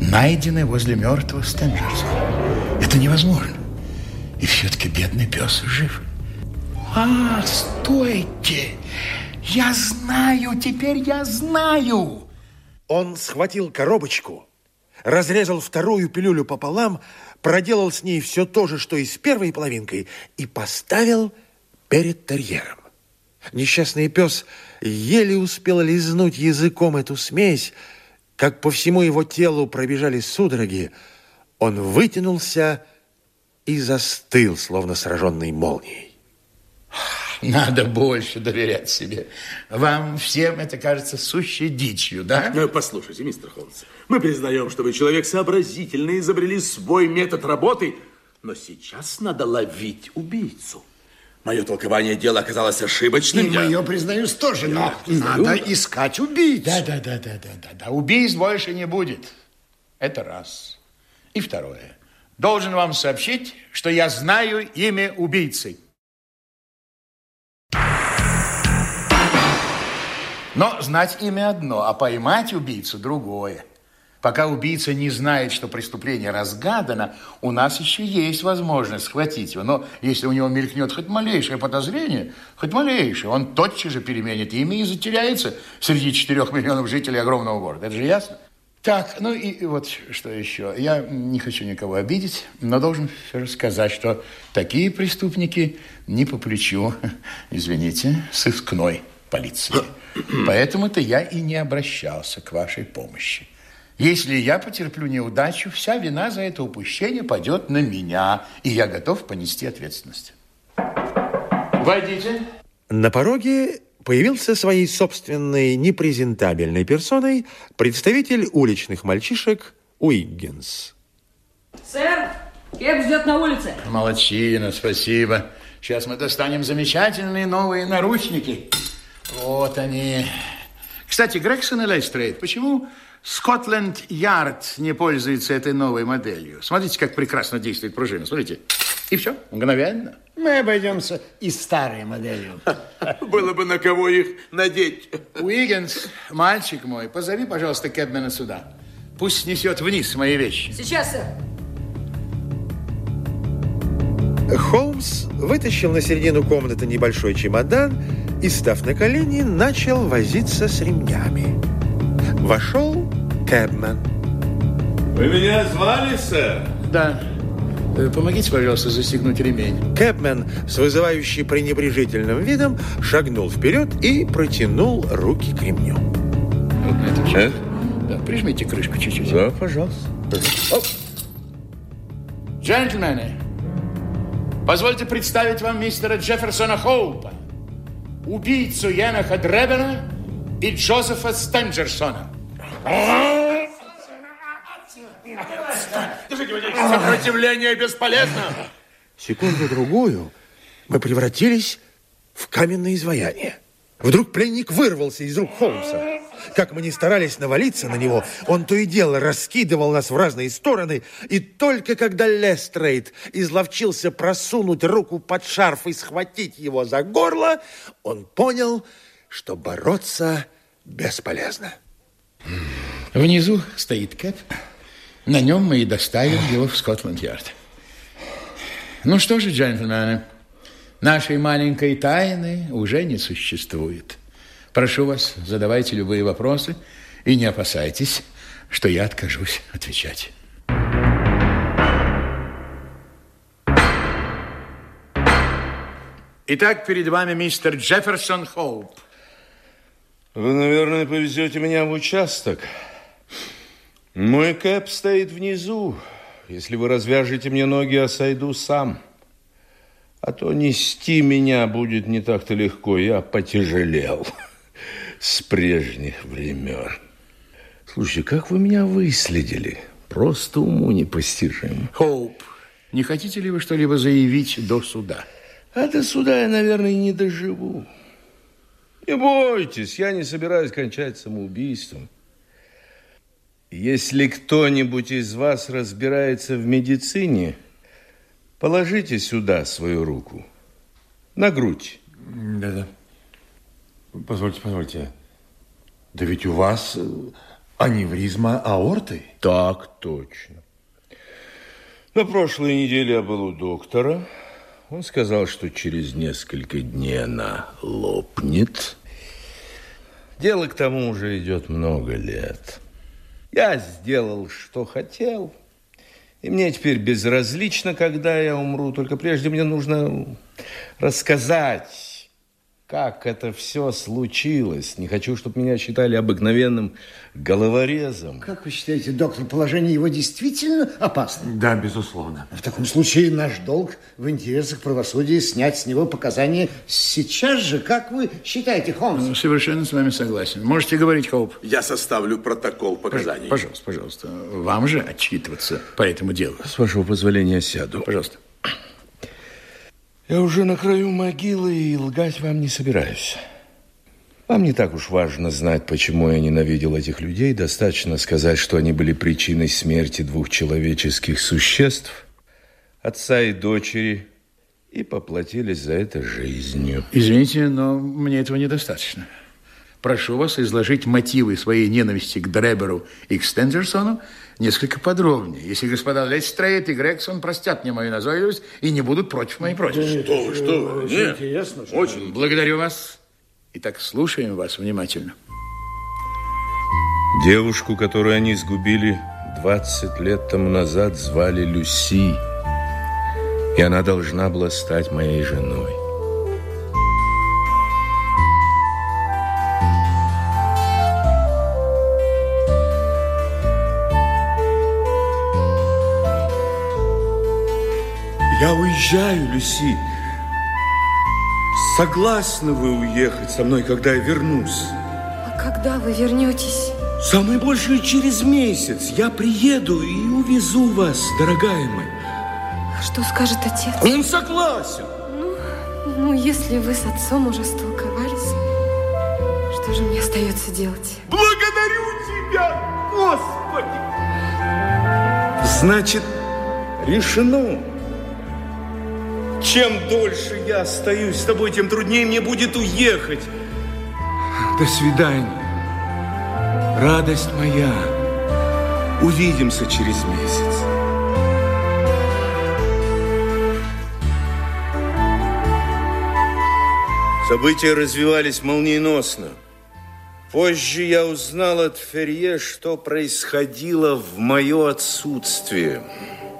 Speaker 2: найдены возле мертвого Стенджерса. Это невозможно. И все-таки бедный пес жив. А, стойте! Я знаю, теперь я знаю!
Speaker 4: Он схватил коробочку, разрезал вторую пилюлю пополам, проделал с ней все то же, что и с первой половинкой, и поставил перед терьером. Несчастный пес еле успел лизнуть языком эту смесь, как по всему его телу пробежали судороги, он вытянулся и застыл, словно сраженный молнией.
Speaker 2: Надо больше доверять себе. Вам всем это кажется сущей дичью, да?
Speaker 8: Ну, послушайте, мистер Холмс, мы признаем, что вы человек сообразительный, изобрели свой метод работы, но сейчас надо ловить убийцу. Мое толкование дела оказалось ошибочным.
Speaker 10: И мое, признаюсь, тоже. Но надо искать убийцу.
Speaker 2: Да, да, да, да, да, да, да. Убийств больше не будет. Это раз. И второе. Должен вам сообщить, что я знаю имя убийцы. Но знать имя одно, а поймать убийцу другое. Пока убийца не знает, что преступление разгадано, у нас еще есть возможность схватить его. Но если у него мелькнет хоть малейшее подозрение, хоть малейшее, он тотчас же переменит имя и затеряется среди четырех миллионов жителей огромного города. Это же ясно? Так, ну и вот что еще. Я не хочу никого обидеть, но должен все же сказать, что такие преступники не по плечу, извините, сыскной полиции. Поэтому-то я и не обращался к вашей помощи. Если я потерплю неудачу, вся вина за это упущение пойдет на меня, и я готов понести ответственность. Войдите.
Speaker 4: На пороге появился своей собственной непрезентабельной персоной представитель уличных мальчишек Уиггинс.
Speaker 16: Сэр, Кэб ждет на улице.
Speaker 2: Молодчина, спасибо. Сейчас мы достанем замечательные новые наручники. Вот они. Кстати, Грегсон и Лестрейд, почему Скотленд-Ярд не пользуется этой новой моделью? Смотрите, как прекрасно действует пружина. Смотрите. И все, мгновенно.
Speaker 10: Мы обойдемся и старой моделью.
Speaker 8: Было бы на кого их надеть.
Speaker 2: Уиггинс, мальчик мой, позови, пожалуйста, Кэбмена сюда. Пусть снесет вниз мои вещи.
Speaker 16: Сейчас, сэр.
Speaker 4: Холмс вытащил на середину комнаты небольшой чемодан и, став на колени, начал возиться с ремнями. Вошел Кэбмен.
Speaker 8: Вы меня звали, сэр?
Speaker 2: Да. Э, Помогите, пожалуйста, застегнуть ремень.
Speaker 4: Кэбмен с вызывающей пренебрежительным видом шагнул вперед и протянул руки к ремню.
Speaker 2: Вот на эту часть. Да, прижмите крышку чуть-чуть.
Speaker 3: Да, пожалуйста.
Speaker 2: Оп. Джентльмены, позвольте представить вам мистера Джефферсона Хоупа, убийцу Янаха Дребена и Джозефа Стенджерсона.
Speaker 8: Сопротивление бесполезно.
Speaker 4: Секунду-другую мы превратились в каменное изваяние. Вдруг пленник вырвался из рук Холмса. Как мы ни старались навалиться на него, он то и дело раскидывал нас в разные стороны, и только когда Лестрейд изловчился просунуть руку под шарф и схватить его за горло, он понял, что бороться бесполезно.
Speaker 2: Внизу стоит Кэп. На нем мы и доставим его в Скотланд-Ярд. Ну что же, джентльмены, нашей маленькой тайны уже не существует. Прошу вас, задавайте любые вопросы и не опасайтесь, что я откажусь отвечать. Итак, перед вами мистер Джефферсон Хоуп.
Speaker 7: Вы, наверное, повезете меня в участок. Мой кэп стоит внизу. Если вы развяжете мне ноги, я сойду сам. А то нести меня будет не так-то легко. Я потяжелел с прежних времен. Слушай, как вы меня выследили? Просто уму непостижимо.
Speaker 2: Хоуп, не хотите ли вы что-либо заявить до суда?
Speaker 7: А до суда я, наверное, не доживу. Не бойтесь, я не собираюсь кончать самоубийством. Если кто-нибудь из вас разбирается в медицине, положите сюда свою руку. На грудь.
Speaker 4: Да-да. Позвольте, позвольте. Да ведь у вас э, аневризма аорты.
Speaker 7: Так точно. На прошлой неделе я был у доктора. Он сказал, что через несколько дней она лопнет. Дело к тому уже идет много лет. Я сделал, что хотел. И мне теперь безразлично, когда я умру. Только прежде мне нужно рассказать как это все случилось. Не хочу, чтобы меня считали обыкновенным головорезом.
Speaker 10: Как вы считаете, доктор, положение его действительно опасно?
Speaker 4: Да, безусловно.
Speaker 10: В таком случае наш долг в интересах правосудия снять с него показания сейчас же. Как вы считаете, Холмс?
Speaker 2: Ну, совершенно с вами согласен. Можете говорить, Хоуп.
Speaker 8: Я составлю протокол показаний.
Speaker 2: Пожалуйста, пожалуйста. Вам же отчитываться по этому делу.
Speaker 7: С вашего позволения сяду.
Speaker 2: Пожалуйста.
Speaker 7: Я уже на краю могилы и лгать вам не собираюсь. Вам не так уж важно знать, почему я ненавидел этих людей. Достаточно сказать, что они были причиной смерти двух человеческих существ, отца и дочери, и поплатились за это жизнью.
Speaker 2: Извините, но мне этого недостаточно. Прошу вас изложить мотивы своей ненависти к Дреберу и к Стендерсону несколько подробнее. Если господа Лестрейд и Грегсон простят мне мою назойливость и не будут против моей просьбы.
Speaker 8: Что вы, что вы?
Speaker 10: Очень
Speaker 8: Нет.
Speaker 10: интересно. что-
Speaker 8: Очень.
Speaker 2: Благодарю вас. Итак, слушаем вас внимательно.
Speaker 7: Девушку, которую они сгубили 20 лет тому назад, звали Люси. И она должна была стать моей женой. Я уезжаю, Люси. Согласны вы уехать со мной, когда я вернусь?
Speaker 17: А когда вы вернетесь?
Speaker 7: Самое большее через месяц. Я приеду и увезу вас, дорогая моя.
Speaker 17: А что скажет отец?
Speaker 7: Он согласен.
Speaker 17: Ну, если вы с отцом уже столковались, что же мне остается делать?
Speaker 7: Благодарю тебя, Господи! Значит, решено. Чем дольше я остаюсь с тобой, тем труднее мне будет уехать. До свидания. Радость моя. Увидимся через месяц. События развивались молниеносно. Позже я узнал от Ферье, что происходило в мое отсутствие.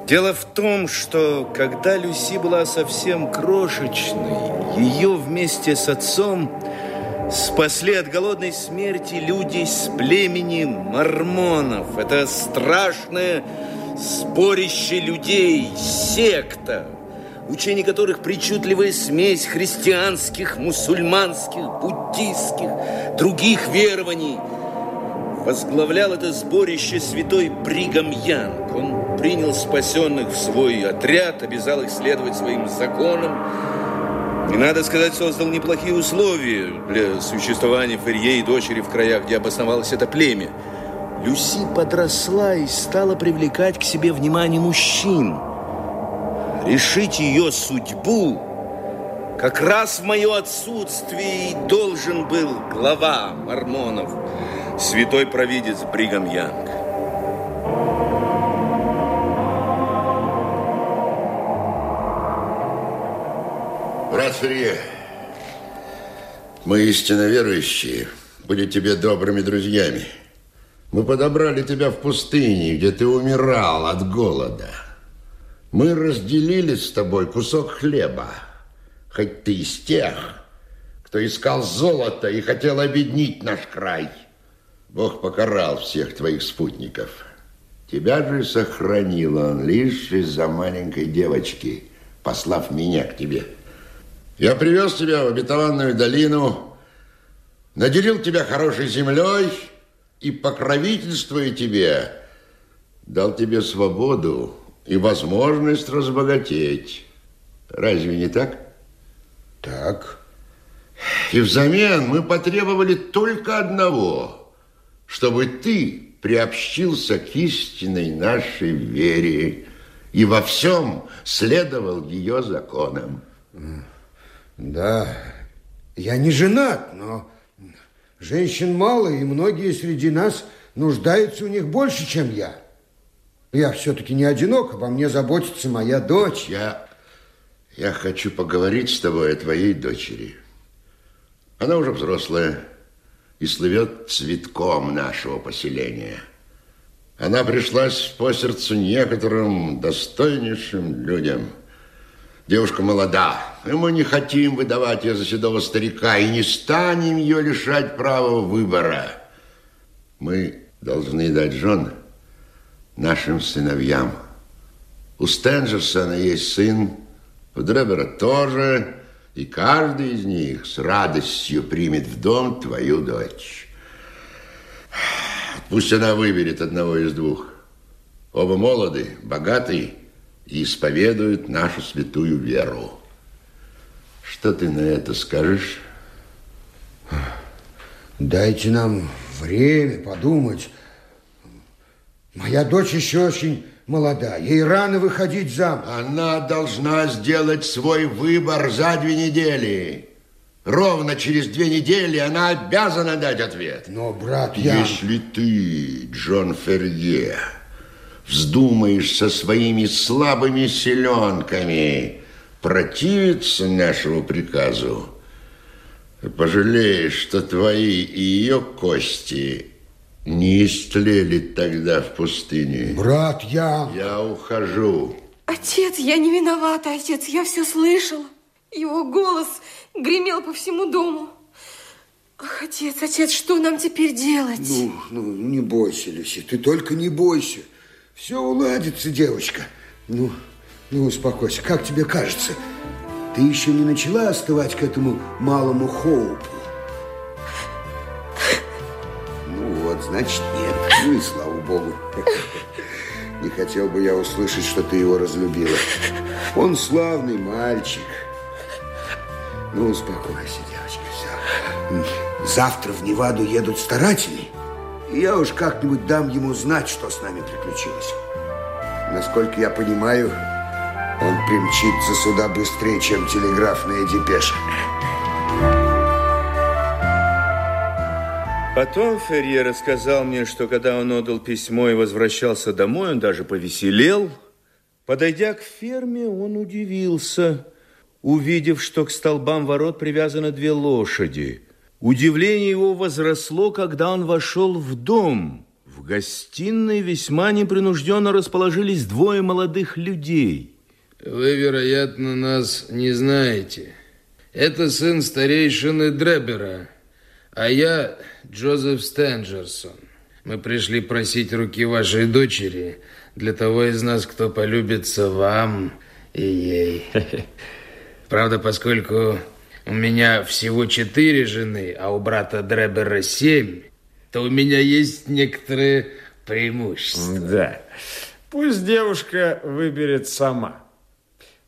Speaker 7: Дело в том, что когда Люси была совсем крошечной, ее вместе с отцом спасли от голодной смерти люди с племени мормонов. Это страшное сборище людей, секта, учение которых причудливая смесь христианских, мусульманских, буддистских, других верований. Возглавлял это сборище святой Бригам Янг. Он принял спасенных в свой отряд, обязал их следовать своим законам. И, надо сказать, создал неплохие условия для существования Ферье и дочери в краях, где обосновалось это племя. Люси подросла и стала привлекать к себе внимание мужчин. Решить ее судьбу как раз в мое отсутствие и должен был глава мормонов, святой провидец Бригам Янг.
Speaker 18: Брат Ферье, мы истинно верующие, были тебе добрыми друзьями. Мы подобрали тебя в пустыне, где ты умирал от голода. Мы разделили с тобой кусок хлеба. Хоть ты из тех, кто искал золото и хотел обеднить наш край. Бог покарал всех твоих спутников. Тебя же сохранил он лишь из-за маленькой девочки, послав меня к тебе. Я привез тебя в обетованную долину, наделил тебя хорошей землей и, покровительствуя тебе, дал тебе свободу и возможность разбогатеть. Разве не так?
Speaker 10: Так.
Speaker 18: И взамен мы потребовали только одного, чтобы ты приобщился к истинной нашей вере и во всем следовал ее законам.
Speaker 10: Да, я не женат, но женщин мало, и многие среди нас нуждаются у них больше, чем я. Я все-таки не одинок, обо мне заботится моя дочь.
Speaker 18: Я, я хочу поговорить с тобой о твоей дочери. Она уже взрослая и слывет цветком нашего поселения. Она пришлась по сердцу некоторым достойнейшим людям. Девушка молода, и мы не хотим выдавать ее за седого старика и не станем ее лишать права выбора. Мы должны дать жен нашим сыновьям. У Стенджерсона есть сын, у Дребера тоже, и каждый из них с радостью примет в дом твою дочь. Пусть она выберет одного из двух. Оба молоды, богаты и исповедуют нашу святую веру. Что ты на это скажешь?
Speaker 10: Дайте нам время подумать. Моя дочь еще очень молода. Ей рано выходить замуж.
Speaker 18: Она должна сделать свой выбор за две недели. Ровно через две недели она обязана дать ответ.
Speaker 10: Но, брат, я...
Speaker 18: Если ты, Джон Ферье, вздумаешь со своими слабыми селенками противиться нашему приказу, пожалеешь, что твои и ее кости не истлели тогда в пустыне.
Speaker 10: Брат, я...
Speaker 18: Я ухожу.
Speaker 17: Отец, я не виновата, отец, я все слышала. Его голос гремел по всему дому. Ах, отец, отец, что нам теперь делать?
Speaker 10: Ну, ну, не бойся, Люси, ты только не бойся. Все уладится, девочка. Ну, ну, успокойся. Как тебе кажется, ты еще не начала остывать к этому малому Хоупу? Значит, нет. Ну и слава богу. Не хотел бы я услышать, что ты его разлюбила. Он славный мальчик. Ну, успокойся, девочка, все. Завтра в Неваду едут старатели, и я уж как-нибудь дам ему знать, что с нами приключилось. Насколько я понимаю, он примчится сюда быстрее, чем телеграфная депеша.
Speaker 7: Потом Ферье рассказал мне, что когда он отдал письмо и возвращался домой, он даже повеселел. Подойдя к ферме, он удивился, увидев, что к столбам ворот привязаны две лошади. Удивление его возросло, когда он вошел в дом. В гостиной весьма непринужденно расположились двое молодых людей.
Speaker 19: Вы, вероятно, нас не знаете. Это сын старейшины Дребера, а я Джозеф Стенджерсон. Мы пришли просить руки вашей дочери для того из нас, кто полюбится вам и ей. Правда, поскольку у меня всего четыре жены, а у брата Дребера семь, то у меня есть некоторые преимущества.
Speaker 20: Да. Пусть девушка выберет сама.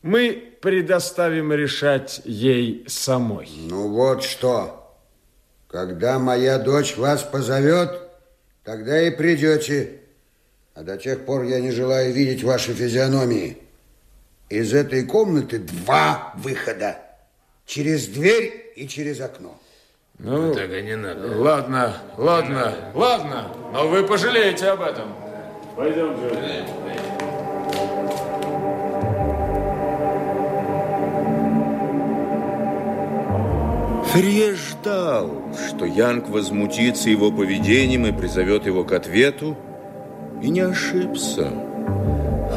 Speaker 20: Мы предоставим решать ей самой.
Speaker 10: Ну вот что. Когда моя дочь вас позовет, тогда и придете. А до тех пор я не желаю видеть ваши физиономии. Из этой комнаты два выхода. Через дверь и через окно.
Speaker 20: Ну,
Speaker 19: так и не надо.
Speaker 20: Ладно, ладно, ладно, но вы пожалеете об этом. Пойдем, Джо.
Speaker 7: Ферье ждал, что Янг возмутится его поведением и призовет его к ответу, и не ошибся.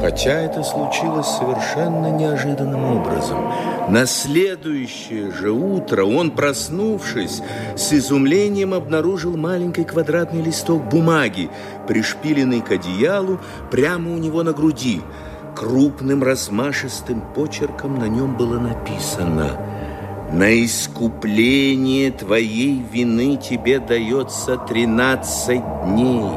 Speaker 7: Хотя это случилось совершенно неожиданным образом. На следующее же утро он, проснувшись, с изумлением обнаружил маленький квадратный листок бумаги, пришпиленный к одеялу прямо у него на груди. Крупным размашистым почерком на нем было написано «На искупление твоей вины тебе дается 13 дней».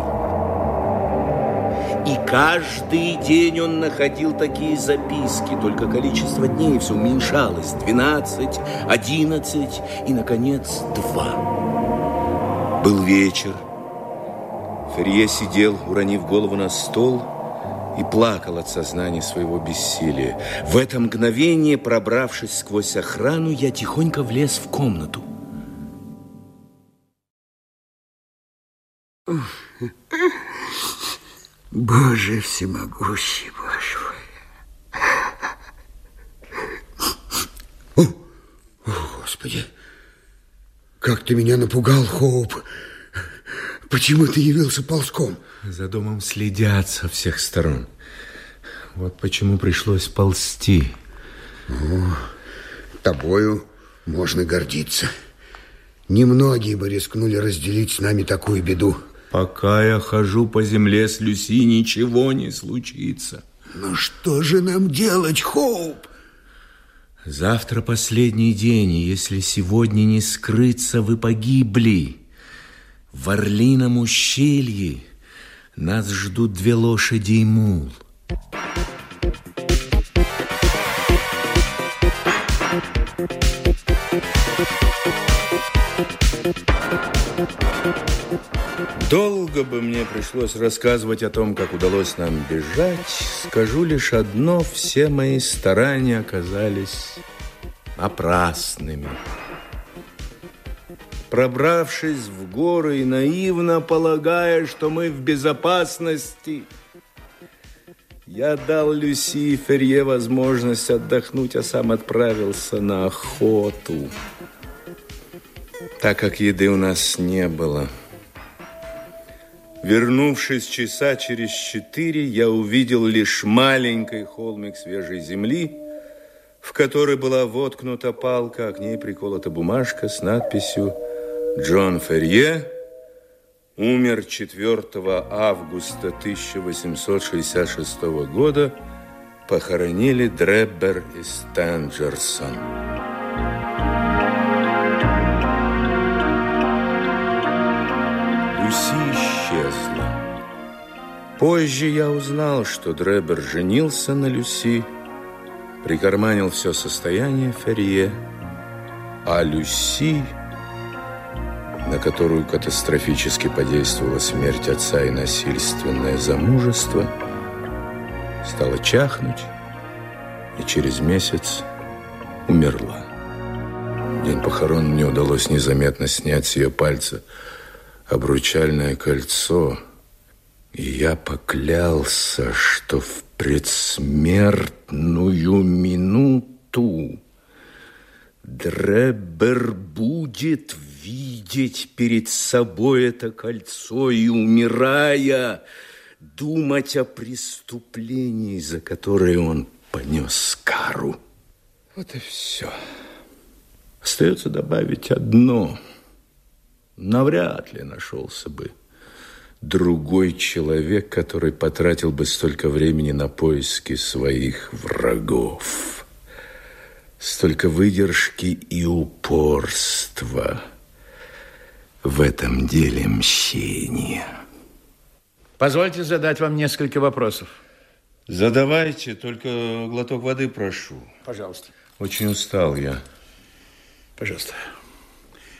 Speaker 7: И каждый день он находил такие записки, только количество дней все уменьшалось. 12, 11 и, наконец, 2. Был вечер. Ферье сидел, уронив голову на стол, и плакал от сознания своего бессилия. В это мгновение, пробравшись сквозь охрану, я тихонько влез в комнату.
Speaker 10: Боже всемогущий, Боже мой. О, Господи, как ты меня напугал, Хоуп. Почему ты явился ползком?
Speaker 7: За домом следят со всех сторон. Вот почему пришлось ползти.
Speaker 10: О, тобою можно гордиться. Немногие бы рискнули разделить с нами такую беду.
Speaker 7: Пока я хожу по земле с Люси, ничего не случится.
Speaker 10: Ну что же нам делать, Хоуп?
Speaker 7: Завтра последний день, и если сегодня не скрыться, вы погибли. В Орлином ущелье нас ждут две лошади и мул. Долго бы мне пришлось рассказывать о том, как удалось нам бежать. Скажу лишь одно, все мои старания оказались напрасными. Пробравшись в горы и наивно полагая, что мы в безопасности, я дал Люси и Ферье возможность отдохнуть, а сам отправился на охоту. Так как еды у нас не было – Вернувшись часа через четыре, я увидел лишь маленький холмик свежей земли, в который была воткнута палка, а к ней приколота бумажка с надписью «Джон Ферье умер 4 августа 1866 года, похоронили Дреббер и Стенджерсон». Люси исчезла. Позже я узнал, что Дребер женился на Люси, прикарманил все состояние Ферье, а Люси, на которую катастрофически подействовала смерть отца и насильственное замужество, стала чахнуть и через месяц умерла. День похорон мне удалось незаметно снять с ее пальца обручальное кольцо, и я поклялся, что в предсмертную минуту Дребер будет видеть перед собой это кольцо и, умирая, думать о преступлении, за которое он понес кару. Вот и все. Остается добавить одно – навряд ли нашелся бы другой человек, который потратил бы столько времени на поиски своих врагов. Столько выдержки и упорства в этом деле мщения.
Speaker 2: Позвольте задать вам несколько вопросов.
Speaker 7: Задавайте, только глоток воды прошу.
Speaker 2: Пожалуйста.
Speaker 7: Очень устал я.
Speaker 2: Пожалуйста.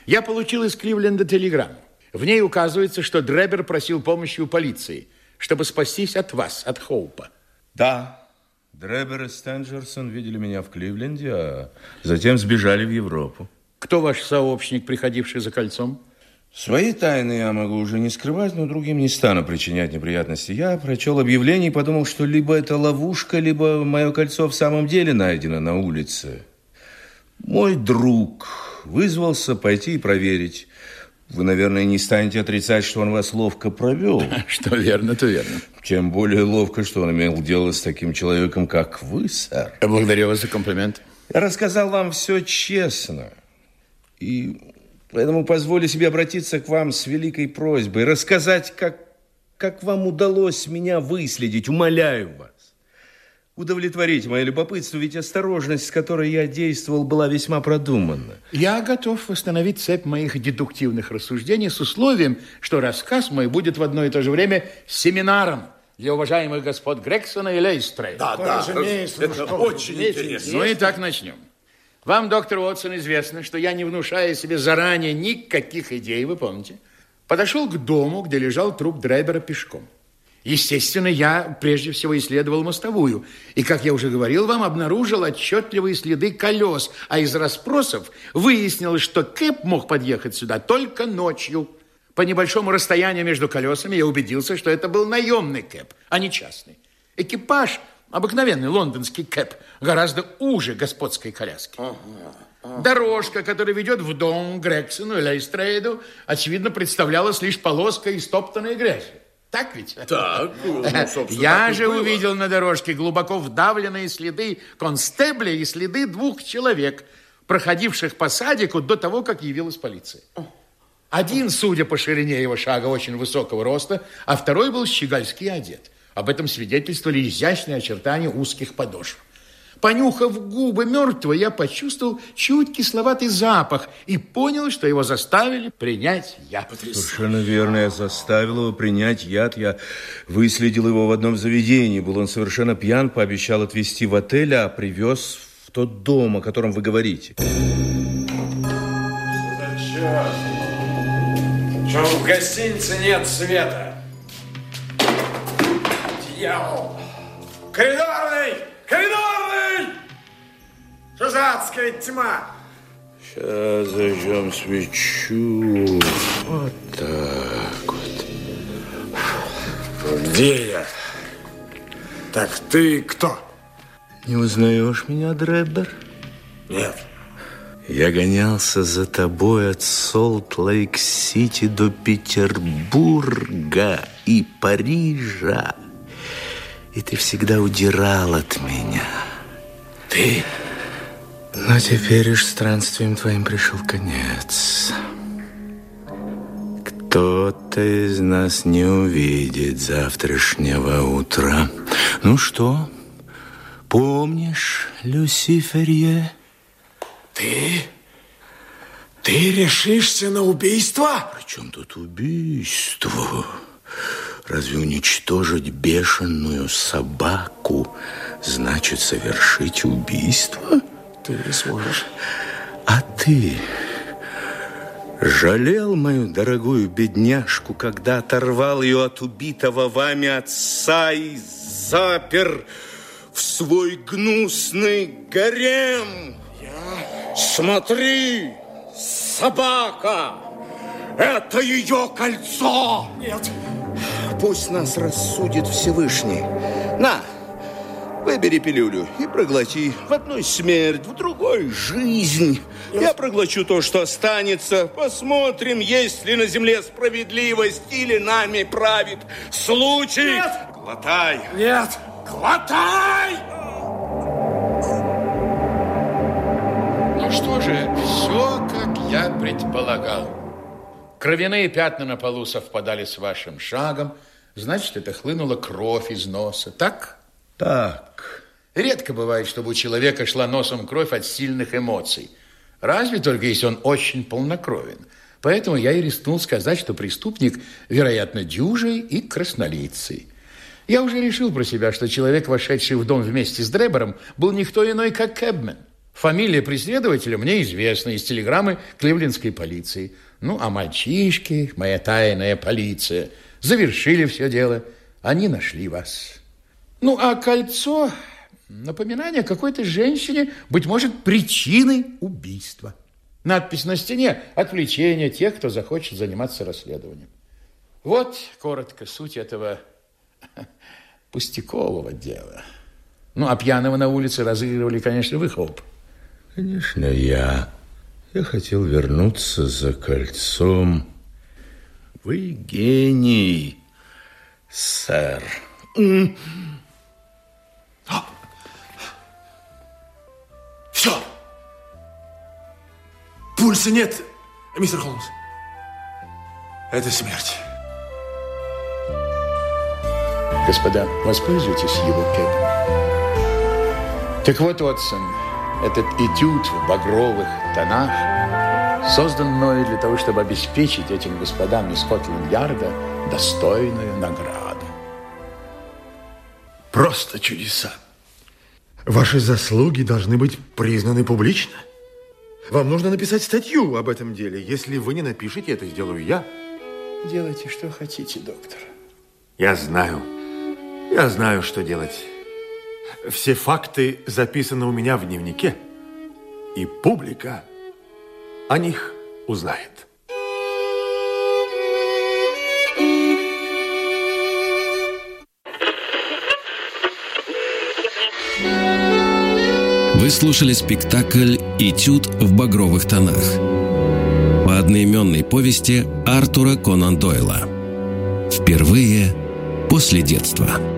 Speaker 2: Я получил из Кливленда телеграмму. В ней указывается, что Дребер просил помощи у полиции, чтобы спастись от вас, от Хоупа.
Speaker 7: Да. Дребер и Стенджерсон видели меня в Кливленде, а затем сбежали в Европу.
Speaker 2: Кто ваш сообщник, приходивший за кольцом?
Speaker 7: Свои тайны я могу уже не скрывать, но другим не стану причинять неприятности. Я прочел объявление и подумал, что либо это ловушка, либо мое кольцо в самом деле найдено на улице. Мой друг вызвался пойти и проверить. Вы, наверное, не станете отрицать, что он вас ловко провел.
Speaker 2: Что верно, то верно.
Speaker 7: Тем более ловко, что он имел дело с таким человеком, как вы, сэр.
Speaker 2: Благодарю вас за комплимент.
Speaker 7: Я рассказал вам все честно. И поэтому позволю себе обратиться к вам с великой просьбой, рассказать, как, как вам удалось меня выследить. Умоляю вас. Удовлетворите мое любопытство, ведь осторожность, с которой я действовал, была весьма продуманна.
Speaker 2: Я готов восстановить цепь моих дедуктивных рассуждений с условием, что рассказ мой будет в одно и то же время семинаром для уважаемых господ Грексона и Лейстрей.
Speaker 6: Да, да, разумеется. Это очень интересно.
Speaker 2: Ну и так начнем. Вам, доктор Уотсон, известно, что я, не внушая себе заранее никаких идей, вы помните, подошел к дому, где лежал труп Драйбера пешком. Естественно, я прежде всего исследовал мостовую. И, как я уже говорил вам, обнаружил отчетливые следы колес. А из расспросов выяснилось, что Кэп мог подъехать сюда только ночью. По небольшому расстоянию между колесами я убедился, что это был наемный Кэп, а не частный. Экипаж, обыкновенный лондонский Кэп, гораздо уже господской коляски. Дорожка, которая ведет в дом Грексону и Лейстрейду, очевидно, представлялась лишь полоской истоптанной грязи. Так ведь?
Speaker 8: Так, ну, собственно,
Speaker 2: Я
Speaker 8: так
Speaker 2: же
Speaker 8: было.
Speaker 2: увидел на дорожке глубоко вдавленные следы констебля и следы двух человек, проходивших по садику до того, как явилась полиция. Один, судя по ширине его шага, очень высокого роста, а второй был щегольски одет. Об этом свидетельствовали изящные очертания узких подошв. Понюхав губы мертвого, я почувствовал чуть кисловатый запах и понял, что его заставили принять яд.
Speaker 7: Совершенно верно. Я заставил его принять яд. Я выследил его в одном заведении. Был он совершенно пьян, пообещал отвезти в отель, а привез в тот дом, о котором вы говорите.
Speaker 20: Чем в гостинице нет света? Дьявол! Коридорный! Коридорный! Адская тьма?
Speaker 7: Сейчас зажжем свечу. Вот так вот.
Speaker 20: Где я? Так ты кто?
Speaker 7: Не узнаешь меня, Дреббер?
Speaker 20: Нет.
Speaker 7: Я гонялся за тобой от Солт-Лейк-Сити до Петербурга и Парижа. И ты всегда удирал от меня.
Speaker 20: Ты?
Speaker 7: Но теперь уж странствием твоим пришел конец. Кто-то из нас не увидит завтрашнего утра. Ну что, помнишь Люси Ферье?
Speaker 20: Ты? Ты решишься на убийство?
Speaker 7: Причем тут убийство? Разве уничтожить бешеную собаку значит совершить убийство?
Speaker 20: Ты не сможешь.
Speaker 7: А ты жалел мою дорогую бедняжку, когда оторвал ее от убитого вами отца и запер в свой гнусный гарем? Смотри, собака! Это ее кольцо!
Speaker 20: Нет.
Speaker 7: Пусть нас рассудит Всевышний. На, выбери пилюлю и проглоти. В одной смерть, в другой жизнь. Я проглочу то, что останется. Посмотрим, есть ли на земле справедливость или нами правит случай.
Speaker 20: Нет.
Speaker 7: Глотай.
Speaker 20: Нет. Глотай!
Speaker 2: Ну что же, все, как я предполагал. Кровяные пятна на полу совпадали с вашим шагом, значит, это хлынула кровь из носа, так?
Speaker 7: Так.
Speaker 2: Редко бывает, чтобы у человека шла носом кровь от сильных эмоций. Разве только если он очень полнокровен. Поэтому я и рискнул сказать, что преступник, вероятно, дюжий и краснолицый. Я уже решил про себя, что человек, вошедший в дом вместе с Дребером, был никто иной, как Кэбмен. Фамилия преследователя мне известна из телеграммы кливлендской полиции. Ну, а мальчишки, моя тайная полиция, завершили все дело. Они нашли вас. Ну, а кольцо – напоминание какой-то женщине, быть может, причиной убийства. Надпись на стене – отвлечение тех, кто захочет заниматься расследованием. Вот, коротко, суть этого пустякового дела. Ну, а пьяного на улице разыгрывали, конечно, вы, Хоуп.
Speaker 7: Конечно, я. Я хотел вернуться за кольцом Вы гений, сэр.
Speaker 4: Все. Пульса нет, мистер Холмс. Это смерть.
Speaker 2: Господа, воспользуйтесь его кэпом. Так вот, Уотсон, этот этюд в багровых тонах создан мною для того, чтобы обеспечить этим господам из Скотланд-Ярда достойную награду.
Speaker 4: Просто чудеса. Ваши заслуги должны быть признаны публично. Вам нужно написать статью об этом деле. Если вы не напишете, это сделаю я.
Speaker 2: Делайте, что хотите, доктор.
Speaker 4: Я знаю. Я знаю, что делать. Все факты записаны у меня в дневнике. И публика о них узнает.
Speaker 1: Вы слушали спектакль «Этюд в багровых тонах» по одноименной повести Артура Конан Дойла. Впервые после детства.